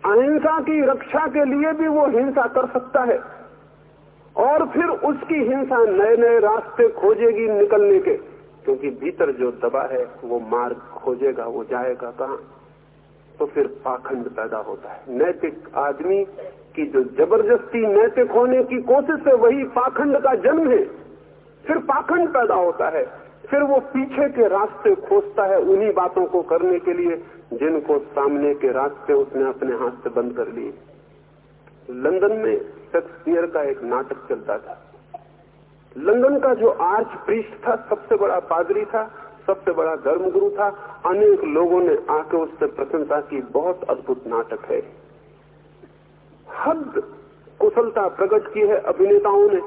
अहिंसा की रक्षा के लिए भी वो हिंसा कर सकता है। और फिर उसकी हिंसा नए नए रास्ते खोजेगी निकलने के। क्योंकि भीतर जो दबा है, वो मार्ग खोजेगा, वो जाएगा कहा? तो फिर पाखंड पैदा होता है। नैतिक आदमी की जो ज़बरदस्ती नैतिक होने की कोशिश है, वही पाखंड का जन्म है। फिर पाखंड पैदा होता है। फिर वो पीछे के रास्ते खोजता है उन्हीं बातों को करने के लिए, जिनको सामने के रास्ते उसने अपने हाथ से बंद कर लिए। लंदन में शेक्सपियर का एक नाटक चलता था। लंदन का जो आर्च प्रीस्ट था, सबसे बड़ा पादरी था, सबसे बड़ा धर्मगुरु था, अनेक लोगों ने आके उससे प्रशंसा की। बहुत अद्भुत नाटक है। हद कुशलता प्रकट की है अभिनेताओं ने।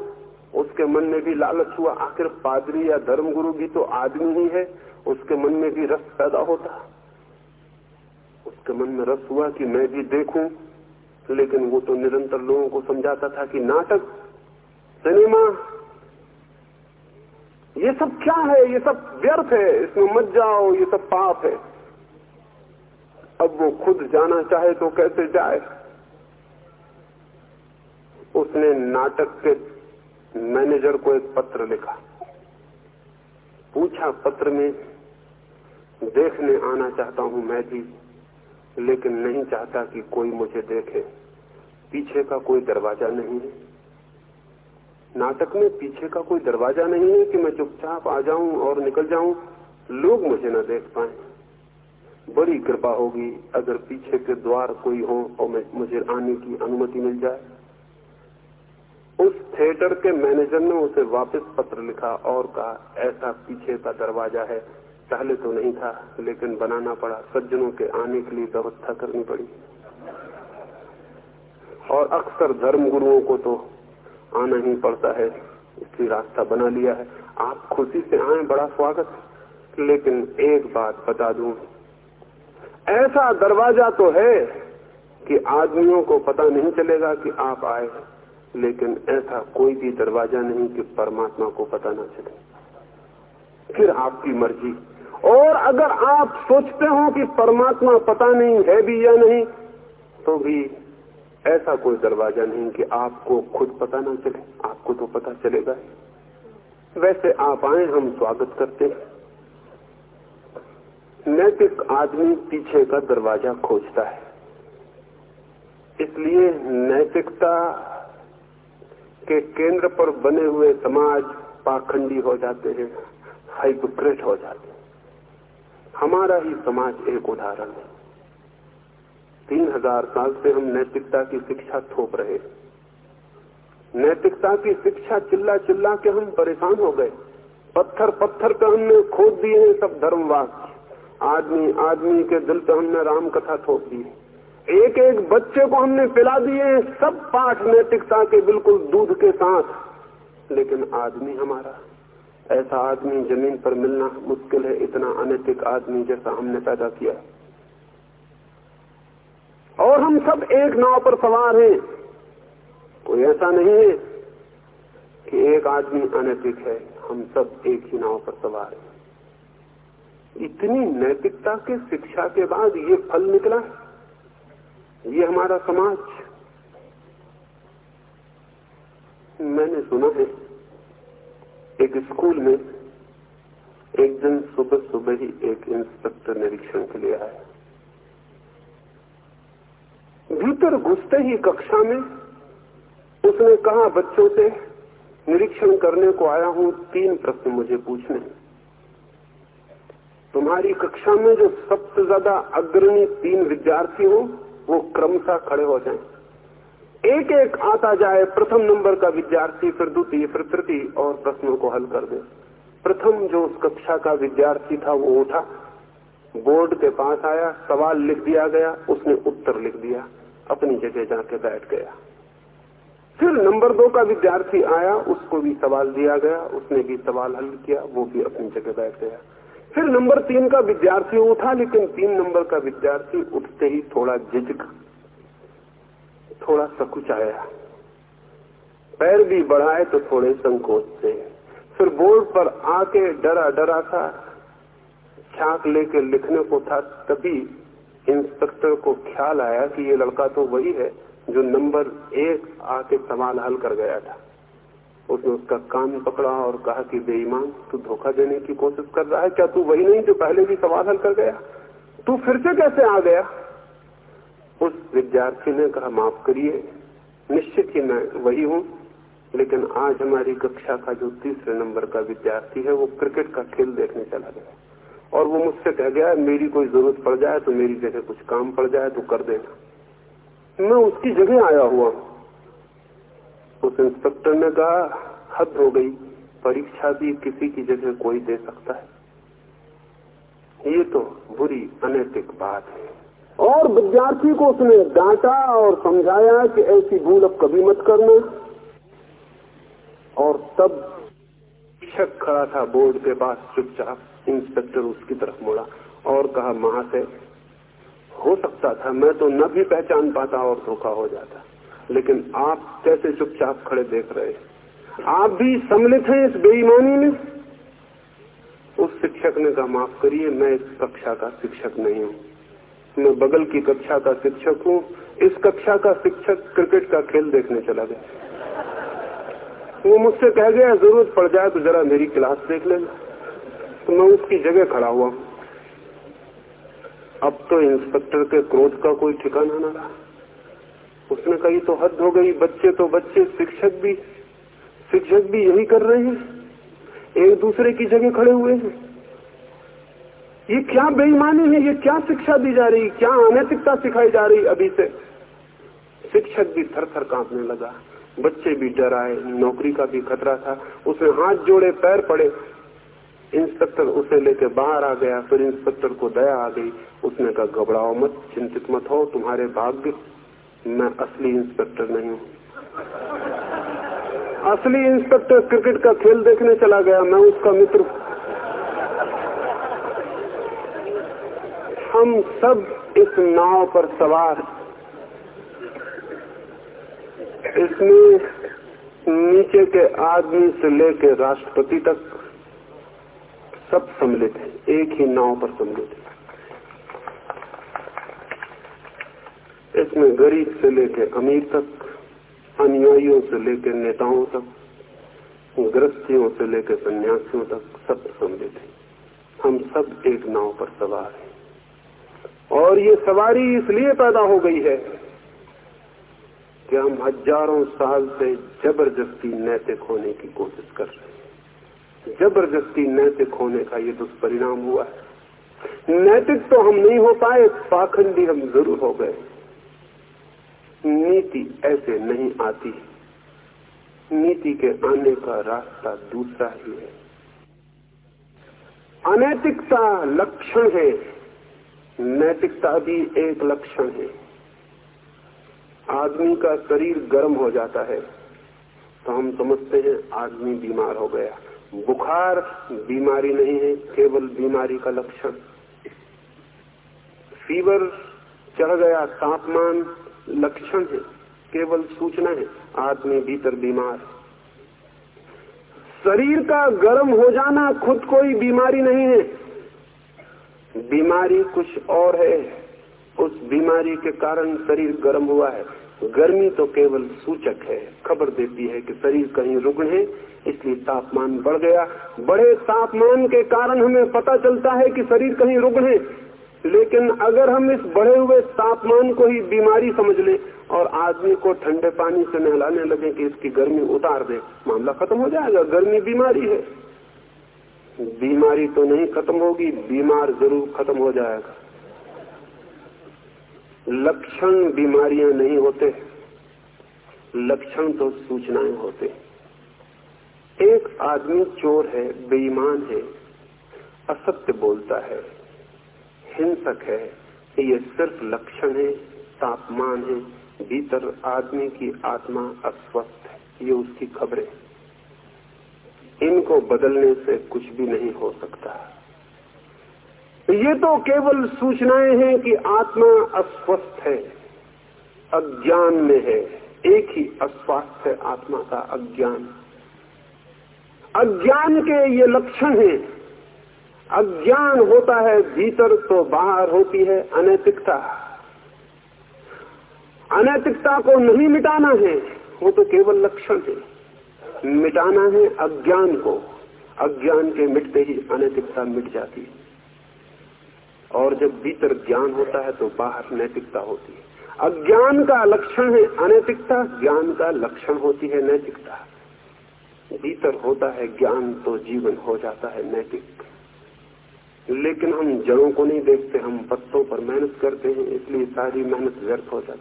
उसके मन में भी लालच हुआ। आखिर पादरी या धर्मगुरु भी तो आदमी ही है। उसके मन में भी रस पैदा होता। उसके मन में रस हुआ कि मैं भी देखूँ। लेकिन वो तो निरंतर लोगों को समझाता था कि नाटक, सिनेमा, ये सब क्या है? ये सब व्यर्थ है। इसमें मत जाओ, ये सब पाप है। अब वो खुद जाना चाहे तो कैसे जाए? उसने नाटक के मैनेजर को एक पत्र लिखा। पूछा पत्र में, देखने आना चाहता हूँ मैं भी लेकिन नहीं चाहता कि कोई मुझे देखे। पीछे का कोई दरवाज़ा नहीं है। नाटक में पीछे का कोई दरवाज़ा नहीं है कि मैं चुपचाप आ जाऊँ और निकल जाऊँ। लोग मुझे न देख पाए। बड़ी कृपा होगी अगर पीछे के द्वार कोई हो और मुझे आने की अनुमति मिल जाए। उस थिएटर के मैनेजर ने उसे वापस पत्र लिखा और कहा, ऐसा पीछे का दरवाज़ा है। पहले तो नहीं था, लेकिन बनाना पड़ा। सज्जनों के आने के लिए व्यवस्था करनी पड़ी। और अक्सर धर्म गुरुओं को तो आना ही पड़ता है। इसलिए रास्ता बना लिया है। आप खुशी से आए, बड़ा स्वागत। लेकिन एक बात बता दूँ, ऐसा दरवाज़ा तो है कि आदमियों को पता नहीं चलेगा कि आप आए लेकिन ऐसा कोई भी दरवाज़ा नहीं कि परमात्मा को पता ना चले। फिर आपकी मर्ज़ी। और अगर आप सोचते हो कि परमात्मा पता नहीं है भी या नहीं तो भी ऐसा कोई दरवाज़ा नहीं कि आपको खुद पता ना चले, आपको तो पता चलेगा। वैसे आप आए, हम स्वागत करते हैं। नैतिक आदमी पीछे का दरवाज़ा खोजता है। इसलिए नैतिकता के केंद्र पर बने हुए समाज पाखंडी हो जाते हैं हाइपोक्रेट हो जाते हैं। हमारा ही समाज एक उदाहरण है। तीन हज़ार साल से हम नैतिकता की शिक्षा थोप रहे नैतिकता की शिक्षा चिल्ला चिल्ला के हम परेशान हो गए। पत्थर पत्थर पे हमने खोद दिए हैं सब धर्मवाद। आदमी आदमी के दिल पे हमने राम कथा थोप दी एक एक बच्चे को हमने पिला दिए सब पाठ नैतिकता के बिल्कुल दूध के साथ। लेकिन आदमी हमारा ऐसा आदमी ज़मीन पर मिलना मुश्किल है, इतना अनैतिक आदमी जैसा हमने पैदा किया। और हम सब एक नाव पर सवार हैं। कोई ऐसा नहीं है कि एक आदमी अनैतिक है, हम सब एक ही नाव पर सवार हैं। इतनी नैतिकता के शिक्षा के बाद ये फल निकला ये हमारा समाज। मैंने सुना है एक स्कूल में एक दिन सुबह सुबह ही एक इंस्पेक्टर निरीक्षण के लिए आया भीतर घुसते ही कक्षा में उसने कहा, बच्चों से निरीक्षण करने को आया हूँ, तीन प्रश्न मुझे पूछने तुम्हारी कक्षा में जो सबसे ज़्यादा अग्रणी तीन विद्यार्थी हो, वो क्रमशः खड़े हो जाएँ। एक एक आता जाए, प्रथम नंबर का विद्यार्थी, फिर द्वितीय, फिर तृतीय, और प्रश्नों को हल कर दे। प्रथम जो उस कक्षा का विद्यार्थी था, वो उठा, बोर्ड के पास आया, सवाल लिख दिया गया, उसने उत्तर लिख दिया, अपनी जगह जाके बैठ गया। फिर नंबर दो का विद्यार्थी आया, उसको भी सवाल दिया गया, उसने भी सवाल हल किया, वो भी अपनी जगह बैठ गया। फिर नंबर तीन का विद्यार्थी उठा, लेकिन तीन नंबर का विद्यार्थी उठते ही थोड़ा झिझक थोड़ा सकुच आया। पैर भी बढ़ाए तो थोड़े संकोच से। फिर बोर्ड पर आके डरा डरा था छाक लेके लिखने को था, तभी इंस्पेक्टर को ख्याल आया कि ये लड़का तो वही है जो नंबर एक आके सवाल हल कर गया था। उसने उसका कान पकड़ा और कहा कि, बेईमान, तू धोखा देने की कोशिश कर रहा है? क्या तू वही नहीं जो पहले भी सवाल हल कर गया? तू फिर से कैसे आ गया? उस विद्यार्थी ने कहा, माफ़ करिए, निश्चित ही मैं वही हूँ, लेकिन आज हमारी कक्षा का जो तीसरे नंबर का विद्यार्थी है, वो क्रिकेट का खेल देखने चला गया और वो मुझसे कह गया, मेरी कोई ज़रूरत पड़ जाए तो मेरी जगह कुछ काम पड़ जाए तो कर देना। मैं उसकी जगह आया हुआ उस इंस्पेक्टर ने कहा, हद हो गई, परीक्षा भी किसी की जगह कोई दे सकता है। ये तो बुरी अनैतिक बात है। और विद्यार्थी को उसने डांटा और समझाया कि ऐसी भूल अब कभी मत करना। और तब शिक्षक खड़ा था बोर्ड के पास चुपचाप, इंस्पेक्टर उसकी तरफ़ मुड़ा और कहा महाशय हो सकता था मैं तो न भी पहचान पाता और धोखा हो जाता, लेकिन आप कैसे चुपचाप खड़े देख रहे आप भी सम्मिलित हैं इस बेईमानी में? उस शिक्षक ने कहा, माफ़ करिए, मैं इस कक्षा का शिक्षक नहीं हूँ। मैं बगल की कक्षा का शिक्षक हूँ। इस कक्षा का शिक्षक क्रिकेट का खेल देखने चला गया। वो मुझसे कह गया, ज़रूरत पड़ जाए तो जरा मेरी क्लास देख लेना। तो मैं उसकी जगह खड़ा हुआ। अब तो इंस्पेक्टर के क्रोध का कोई ठिकाना ना रहा। उसने कही तो हद हो गई, बच्चे तो बच्चे, शिक्षक भी शिक्षक भी यही कर रहे हैं। एक दूसरे की जगह खड़े हुए हैं। ये क्या बेईमानी है? ये क्या शिक्षा दी जा रही? क्या अनैतिकता सिखाई जा रही अभी से? शिक्षक भी थर थर कांपने लगा। बच्चे भी डर आए नौकरी का भी खतरा था। उसने हाथ जोड़े, पैर पड़े। इंस्पेक्टर उसे लेके बाहर आ गया, फिर इंस्पेक्टर को दया आ गई। उसने कहा, घबराओ मत, चिंतित मत हो, तुम्हारे भाग्य, मैं असली इंस्पेक्टर नहीं हूँ। असली इंस्पेक्टर क्रिकेट का खेल देखने चला गया। मैं उसका मित्र हम सब इस नाव पर सवार इसमें नीचे के आदमी से लेकर राष्ट्रपति तक सब सम्मिलित है। एक ही नाव पर सम्मिलित है। इसमें गरीब से लेकर अमीर तक, अनुयायियों से लेकर नेताओं तक ग्रस्तियों से लेकर सन्यासियों तक सब सम्मिलित है। हम सब एक नाव पर सवार हैं। और ये सवारी इसलिए पैदा हो गई है कि हम हज़ारों साल से ज़बरदस्ती नैतिक होने की कोशिश कर रहे हैं। ज़बरदस्ती नैतिक होने का ये दुष्परिणाम हुआ है। नैतिक तो हम नहीं हो पाए, पाखंडी हम ज़रूर हो गए। नीति ऐसे नहीं आती। नीति के आने का रास्ता दूसरा ही है। अनैतिकता लक्षण है। नैतिकता भी एक लक्षण है। आदमी का शरीर गर्म हो जाता है तो हम समझते हैं आदमी बीमार हो गया। बुखार बीमारी नहीं है, केवल बीमारी का लक्षण। फीवर चढ़ गया, तापमान लक्षण है, केवल सूचना है, आदमी भीतर बीमार। शरीर का गर्म हो जाना खुद कोई बीमारी नहीं है बीमारी कुछ और है। उस बीमारी के कारण शरीर गर्म हुआ है। गर्मी तो केवल सूचक है। खबर देती है कि शरीर कहीं रुग्ण है, इसलिए तापमान बढ़ गया। बड़े तापमान के कारण हमें पता चलता है कि शरीर कहीं रुग्ण है। लेकिन अगर हम इस बढ़े हुए तापमान को ही बीमारी समझ लें और आदमी को ठंडे पानी से नहलाने लगे कि इसकी गर्मी उतार दे, मामला खत्म हो जाएगा। गर्मी बीमारी है। बीमारी तो नहीं खत्म होगी, बीमार ज़रूर खत्म हो जाएगा। लक्षण बीमारियाँ नहीं होते, लक्षण तो सूचनाएँ होते। एक आदमी चोर है, बेईमान है, असत्य बोलता है, हिंसक है, ये सिर्फ़ लक्षण है, तापमान है, भीतर आदमी की आत्मा अस्वस्थ है, ये उसकी खबरें। इनको बदलने से कुछ भी नहीं हो सकता। ये तो केवल सूचनाएँ हैं कि आत्मा अस्वस्थ है, अज्ञान में है। एक ही अस्वास्थ्य आत्मा का अज्ञान। अज्ञान के ये लक्षण हैं। अज्ञान होता है, भीतर तो बाहर होती है, अनैतिकता। अनैतिकता को नहीं मिटाना है, वो तो केवल लक्षण है। मिटाना है अज्ञान को। अज्ञान के मिटते ही अनैतिकता मिट जाती है। और जब भीतर ज्ञान होता है तो बाहर नैतिकता होती है। अज्ञान का लक्षण है अनैतिकता, ज्ञान का लक्षण होती है नैतिकता। भीतर होता है ज्ञान तो जीवन हो जाता है नैतिक। लेकिन हम जड़ों को नहीं देखते, हम पत्तों पर मेहनत करते हैं, इसलिए सारी मेहनत व्यर्थ हो जाती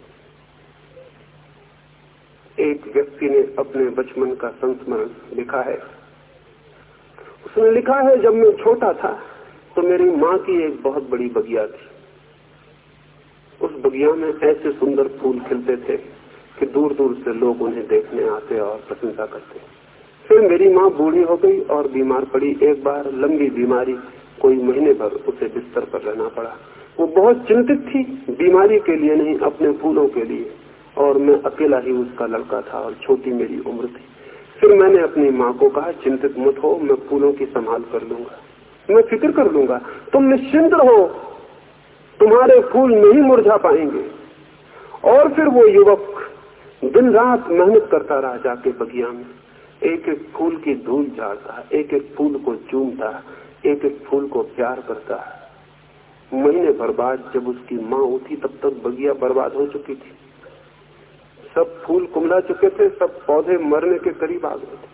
एक व्यक्ति ने अपने बचपन का संस्मरण लिखा है। उसने लिखा है, जब मैं छोटा था तो मेरी माँ की एक बहुत बड़ी बगिया थी। उस बगिया में ऐसे सुंदर फूल खिलते थे कि दूर दूर से लोग उन्हें देखने आते और प्रशंसा करते। फिर मेरी माँ बूढ़ी हो गई और बीमार पड़ी। एक बार लंबी बीमारी, कोई महीने भर उसे बिस्तर पर रहना पड़ा। वो बहुत चिंतित थी, बीमारी के लिए नहीं, अपने फूलों के लिए। और मैं अकेला ही उसका लड़का था और छोटी मेरी उम्र थी। फिर मैंने अपनी माँ को कहा, चिंतित मत हो, मैं फूलों की संभाल कर लूँगा। मैं फ़िक्र कर लूँगा, तुम निश्चिंत रहो, तुम्हारे फूल नहीं मुरझा पाएँगे। और फिर वो युवक दिन रात मेहनत करता रहा जाके बगिया में। एक एक फूल की धूल झाड़ता एक एक फूल को चूमता एक एक फूल को प्यार करता महीने भर बाद जब उसकी माँ उठी, तब तक बगिया बर्बाद हो चुकी थी। सब फूल कुमला चुके थे, सब पौधे मरने के करीब आ गए थे।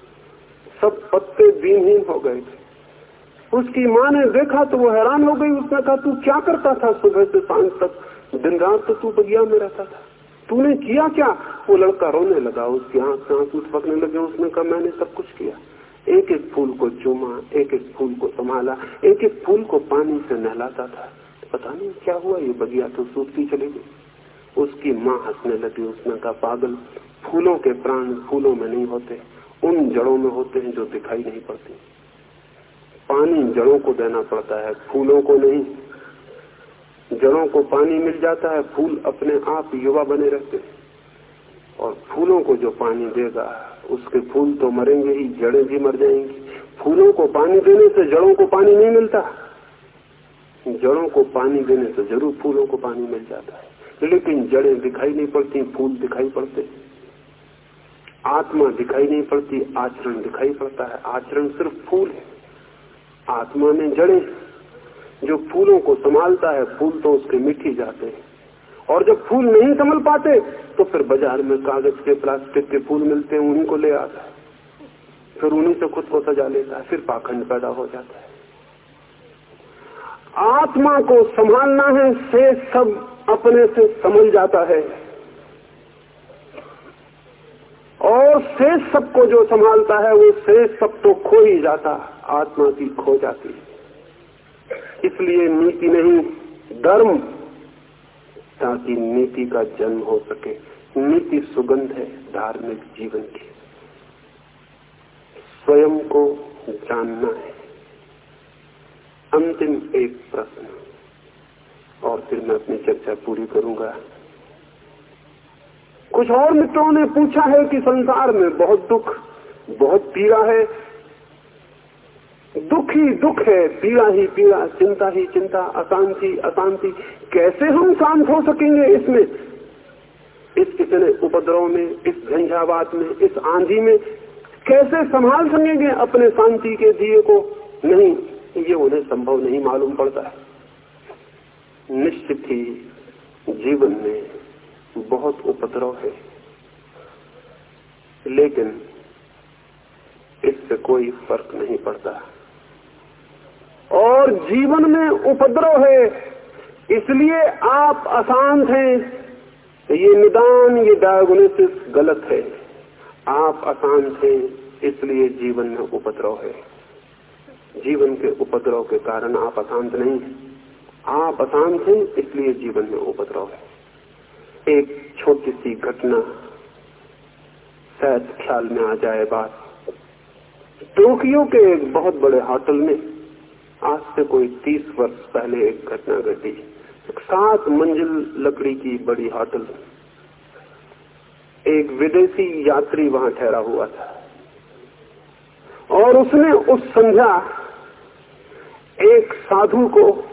सब पत्ते बीनहीन हो गए थे। उसकी माँ ने देखा तो वो हैरान हो गई। उसने कहा, तू क्या करता था सुबह से साँझ तक? दिन रात तो तू बगिया में रहता था। तूने किया क्या? वो लड़का रोने लगा, उसकी आँख से आँसू टपकने लगे। उसने कहा, मैंने सब कुछ किया। एक एक फूल को चूमा एक एक फूल को संभाला एक एक फूल को पानी से नहलाता था। पता नहीं क्या हुआ, ये बगिया तो सूखती चली गई। उसकी माँ हंसने लगी, उसने कहा, पागल, फूलों के प्राण फूलों में नहीं होते, उन जड़ों में होते हैं जो दिखाई नहीं पड़ती। पानी जड़ों को देना पड़ता है, फूलों को नहीं। जड़ों को पानी मिल जाता है, फूल अपने आप युवा बने रहते और फूलों को जो पानी देगा, उसके फूल तो मरेंगे ही, जड़ें भी मर जाएँगी। फूलों को पानी देने से जड़ों को पानी नहीं मिलता। जड़ों को पानी देने से ज़रूर फूलों को पानी मिल जाता है। लेकिन जड़ें दिखाई नहीं पड़ती, फूल दिखाई पड़ते। आत्मा दिखाई नहीं पड़ती, आचरण दिखाई पड़ता है। आचरण सिर्फ़ फूल है। आत्मा में जड़े जो फूलों को संभालता है, फूल तो उसके मिठी जाते हैं। और जब फूल नहीं संभल पाते तो फिर बाज़ार में कागज़ के, प्लास्टिक के फूल मिलते हैं, उन्हीं को ले आता है। फिर उन्हीं से खुद को सजा लेता है, फिर पाखंड पैदा हो जाता है। आत्मा को संभालना है, से सब अपने से समझ जाता है। और शेष सबको जो संभालता है, वो शेष सब तो खो ही जाता, आत्मा की खो जाती इसलिए नीति नहीं, धर्म, ताकि नीति का जन्म हो सके। नीति सुगंध है धार्मिक जीवन की। स्वयं को जानना है। अंतिम एक प्रश्न। और फिर मैं अपनी चर्चा पूरी करूँगा। कुछ और मित्रों ने पूछा है कि संसार में बहुत दुख, बहुत पीड़ा है। दुख ही दुख है, पीड़ा ही पीड़ा, चिंता ही चिंता, अशांति अशांति। कैसे हम शांत हो सकेंगे इसमें? इस कितने उपद्रव में, इस झंझावात में, इस आंधी में कैसे संभाल सकेंगे अपने शांति के दिए को? नहीं, ये उन्हें संभव नहीं मालूम पड़ता। है निश्चित ही जीवन में बहुत उपद्रव है। लेकिन इससे कोई फ़र्क नहीं पड़ता। और जीवन में उपद्रव है, इसलिए आप अशांत हैं। ये निदान, ये डायग्नोसिस गलत है। आप अशांत हैं, इसलिए जीवन में उपद्रव है। जीवन के उपद्रव के कारण आप अशांत नहीं हैं। आप अशांत हैं इसलिए जीवन में उपद्रव है। एक छोटी सी घटना शायद ख्याल में आ जाए बात। टोकियो के एक बहुत बड़े होटल में आज से कोई तीस वर्ष पहले एक घटना घटी। एक सात मंजिल लकड़ी की बड़ी होटल। एक विदेशी यात्री वहाँ ठहरा हुआ था। और उसने उस संध्या एक साधु को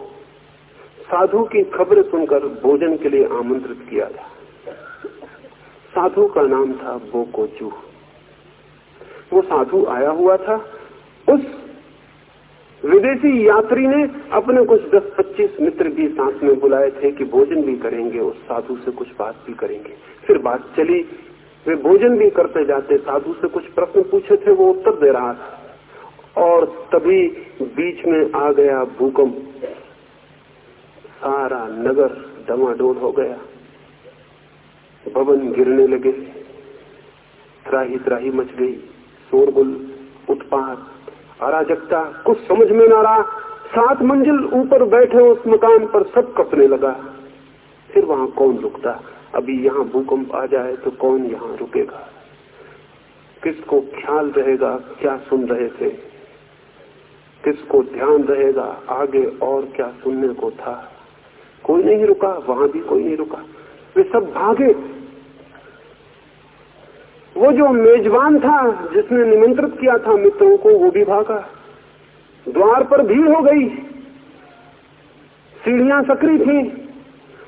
साधु की खबर सुनकर भोजन के लिए आमंत्रित किया था। साधु का नाम था बोकोचू। वो साधु आया हुआ था। उस विदेशी यात्री ने अपने कुछ 10-25 मित्र भी साथ में बुलाए थे कि भोजन भी करेंगे, उस साधु से कुछ बात भी करेंगे। फिर बात चली। वे भोजन भी करते जाते साधु से कुछ प्रश्न पूछे थे, वो उत्तर दे रहा था। और तभी बीच में आ गया भूकंप। सारा नगर डमाडोल हो गया। भवन गिरने लगे। त्राही त्राही मच गई। शोरगुल, उत्पात, अराजकता, कुछ समझ में ना रहा। सात मंजिल ऊपर बैठे उस मकान पर सब कपने लगा। फिर वहाँ कौन रुकता? अभी यहाँ भूकंप आ जाए तो कौन यहाँ रुकेगा? किसको ख्याल रहेगा? क्या सुन रहे थे? किसको ध्यान रहेगा? आगे और क्या सुनने को था? कोई नहीं रुका, वहाँ भी कोई नहीं रुका। वे सब भागे। वो जो मेजबान था, जिसने निमंत्रित किया था मित्रों को, वो भी भागा। द्वार पर भीड़ हो गई। सीढ़ियाँ सकरी थी।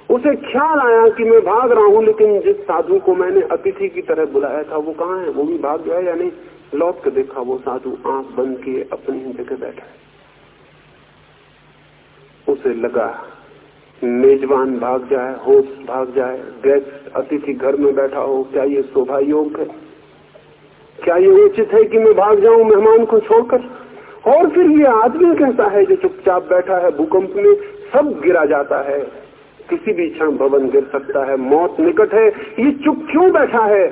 उसे ख्याल आया कि मैं भाग रहा हूँ, लेकिन जिस साधु को मैंने अतिथि की तरह बुलाया था, वो कहाँ है? वो भी भाग गया या नहीं? लौट के देखा, वो साधु आँख बंद किए अपनी जगह बैठा उसे लगा मेजबान भाग जाए, होश भाग जाए गेस्ट अतिथि घर में बैठा हो, क्या ये शोभा योग है? क्या ये उचित है कि मैं भाग जाऊँ मेहमान को छोड़कर? और फिर ये आदमी कैसा है जो चुपचाप बैठा है, भूकंप में सब गिरा जाता है। किसी भी क्षण भवन गिर सकता है, मौत निकट है। ये चुप क्यों बैठा है?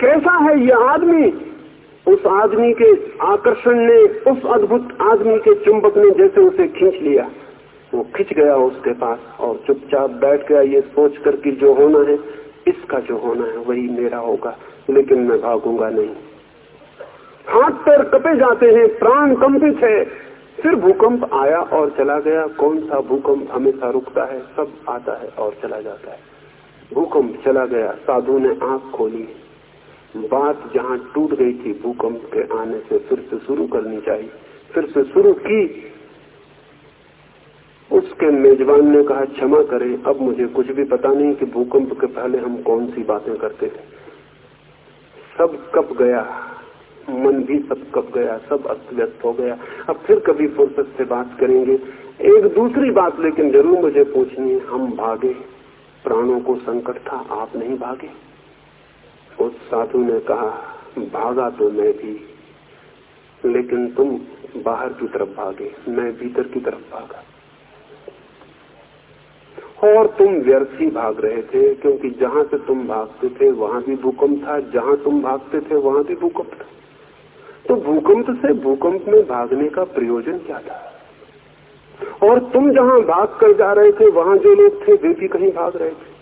कैसा है ये आदमी? उस आदमी के आकर्षण ने, उस अद्भुत आदमी के चुंबक ने जैसे उसे खींच लिया। वो खिंच गया उसके पास और चुपचाप बैठ गया। ये सोच कर कि जो होना है, इसका जो होना है, वही मेरा होगा, लेकिन मैं भागूँगा नहीं। हाथ पैर कपे जाते हैं, प्राण कंपित है। फिर भूकंप आया और चला गया। कौन सा भूकंप हमेशा रुकता है? सब आता है और चला जाता है। भूकंप चला गया। साधु ने आँख खोली। बात जहाँ टूट गई थी, भूकंप के आने से फिर से शुरू करनी चाहिए। फिर से शुरू की। उसके मेजबान ने कहा, क्षमा करें, अब मुझे कुछ भी पता नहीं कि भूकंप के पहले हम कौन सी बातें करते थे। सब कप गया, मन भी सब कप गया, सब अस्त व्यस्त हो गया। अब फिर कभी फुर्सत से बात करेंगे। एक दूसरी बात लेकिन ज़रूर मुझे पूछनी है, हम भागे। प्राणों को संकट था, आप नहीं भागे। उस साधु ने कहा, भागा तो मैं भी, लेकिन तुम बाहर की तरफ़ भागे, मैं भीतर की तरफ़ भागा। और तुम व्यर्थ ही भाग रहे थे, क्योंकि जहाँ से तुम भागते थे, वहाँ भी भूकंप था। जहाँ तुम भागते थे, वहाँ भी भूकंप था। तो भूकंप से भूकंप में भागने का प्रयोजन क्या था? और तुम जहाँ भाग कर जा रहे थे, वहाँ जो लोग थे, वे भी कहीं भाग रहे थे।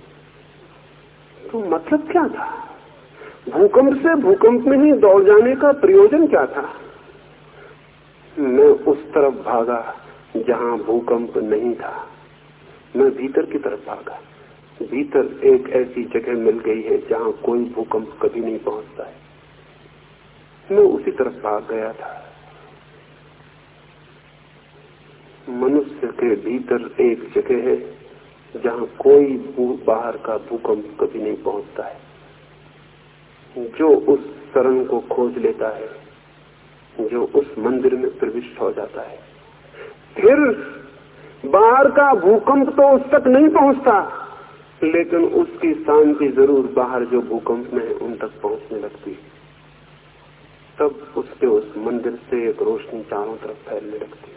तो मतलब क्या था? भूकंप से भूकंप में ही दौड़ जाने का प्रयोजन क्या था? मैं उस तरफ़ भागा जहाँ भूकंप नहीं था। मैं भीतर की तरफ़ भागा। भीतर एक ऐसी जगह मिल गई है जहाँ कोई भूकंप कभी नहीं पहुँचता है। मैं उसी तरफ़ भाग गया था। मनुष्य के भीतर एक जगह है जहाँ कोई बाहर का भूकंप कभी नहीं पहुँचता है। जो उस शरण को खोज लेता है, जो उस मंदिर में प्रविष्ट हो जाता है। फिर बाहर का भूकंप तो उस तक नहीं पहुँचता। लेकिन उसकी शांति ज़रूर बाहर जो भूकंप में उन तक पहुँचने लगती। तब उसके उस मंदिर से एक रोशनी चारों तरफ़ फैलने लगती।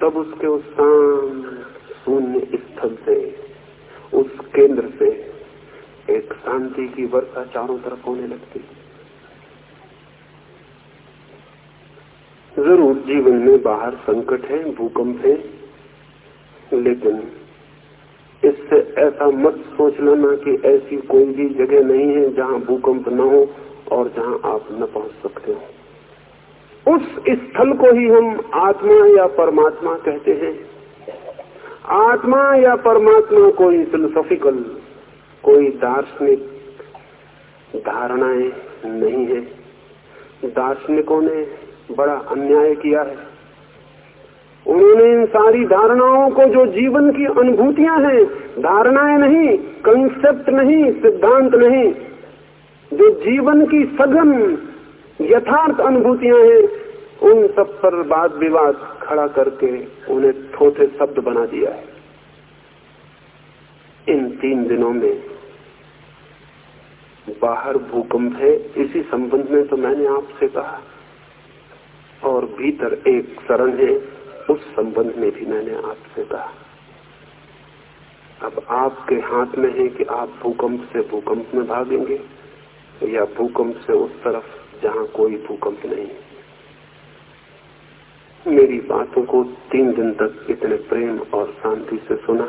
तब उसके उस शांत शून्य स्थल से, उस केंद्र से एक शांति की वर्षा चारों तरफ़ होने लगती। ज़रूर जीवन में बाहर संकट है, भूकंप है। लेकिन इससे ऐसा मत सोच लेना कि ऐसी कोई भी जगह नहीं है जहाँ भूकंप न हो और जहाँ आप न पहुँच सकते हो। उस स्थल को ही हम आत्मा या परमात्मा कहते हैं। आत्मा या परमात्मा कोई फिलोसॉफिकल कोई दार्शनिक धारणाएँ नहीं है। दार्शनिकों ने बड़ा अन्याय किया है। उन्होंने इन सारी धारणाओं को जो जीवन की अनुभूतियाँ हैं, धारणाएँ नहीं कंसेप्ट नहीं, सिद्धांत नहीं, जो जीवन की सघन यथार्थ अनुभूतियाँ हैं, उन सब पर वाद विवाद खड़ा करके उन्हें थोथे शब्द बना दिया है। इन तीन दिनों में बाहर भूकंप है, इसी संबंध में तो मैंने आपसे कहा, और भीतर एक शरण है। उस संबंध में भी मैंने आपसे कहा। अब आपके हाथ में है कि आप भूकंप से भूकंप में भागेंगे या भूकंप से उस तरफ़ जहाँ कोई भूकंप नहीं। मेरी बातों को तीन दिन तक इतने प्रेम और शांति से सुना।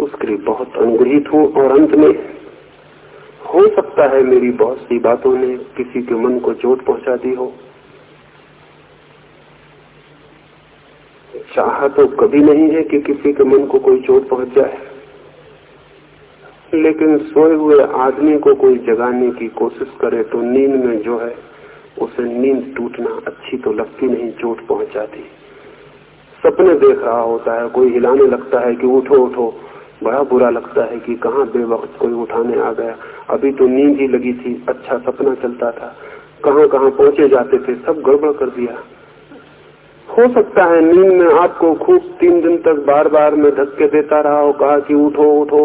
उसके लिए बहुत अनुग्रहित हूँ और अंत में हो सकता है मेरी बहुत सी बातों ने किसी के मन को चोट पहुँचा दी हो। चाह तो कभी नहीं है कि किसी के मन को कोई चोट पहुँच जाए। लेकिन सोए हुए आदमी को कोई जगाने की कोशिश करे तो नींद में जो है, उसे नींद टूटना अच्छी तो लगती नहीं, चोट पहुँच जाती। सपने देख रहा होता है, कोई हिलाने लगता है कि उठो उठो। बड़ा बुरा लगता है कि कहाँ बेवक्त कोई उठाने आ गया। अभी तो नींद ही लगी थी अच्छा सपना चलता था। कहाँ कहाँ पहुँचे जाते थे, सब गड़बड़ कर दिया। हो सकता है, नींद में आपको खूब तीन दिन तक बार बार में धक्के देता रहा हो, कहा कि उठो उठो,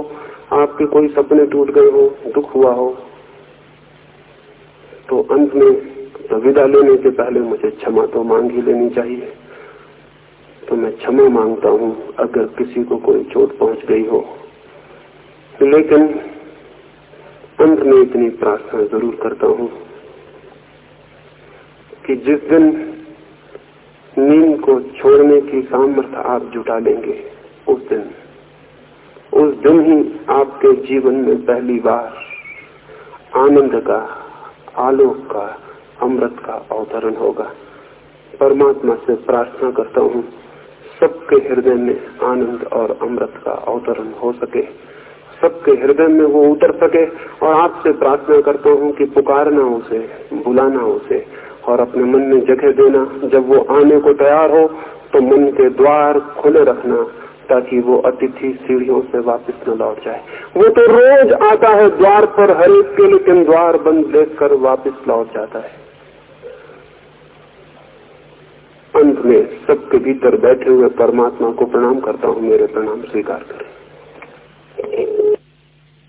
आपके कोई सपने टूट गए हो, दुख हुआ हो। तो अंत में तो विदा लेने के पहले मुझे क्षमा तो मांग ही लेनी चाहिए। तो मैं क्षमा माँगता हूँ, अगर किसी को कोई चोट पहुँच गई हो। लेकिन अंत में इतनी प्रार्थना ज़रूर करता हूँ कि जिस दिन नींद को छोड़ने की सामर्थ्य आप जुटा लेंगे उस दिन। उस दिन ही आपके जीवन में पहली बार आनंद का, आलोक का, अमृत का अवतरण होगा। परमात्मा से प्रार्थना करता हूँ, सबके हृदय में आनंद और अमृत का अवतरण हो सके। सबके हृदय में वो उतर सके और आपसे प्रार्थना करता हूँ कि पुकारना उसे, बुलाना उसे और अपने मन में जगह देना। जब वो आने को तैयार हो तो मन के द्वार खुले रखना, ताकि वो अतिथि सीढ़ियों से वापस न लौट जाए। वो तो रोज आता है द्वार पर हर एक के लेकिन द्वार बंद देखकर वापस लौट जाता है। अंत में सबके भीतर बैठे हुए परमात्मा को प्रणाम करता हूँ, मेरे प्रणाम स्वीकार करें।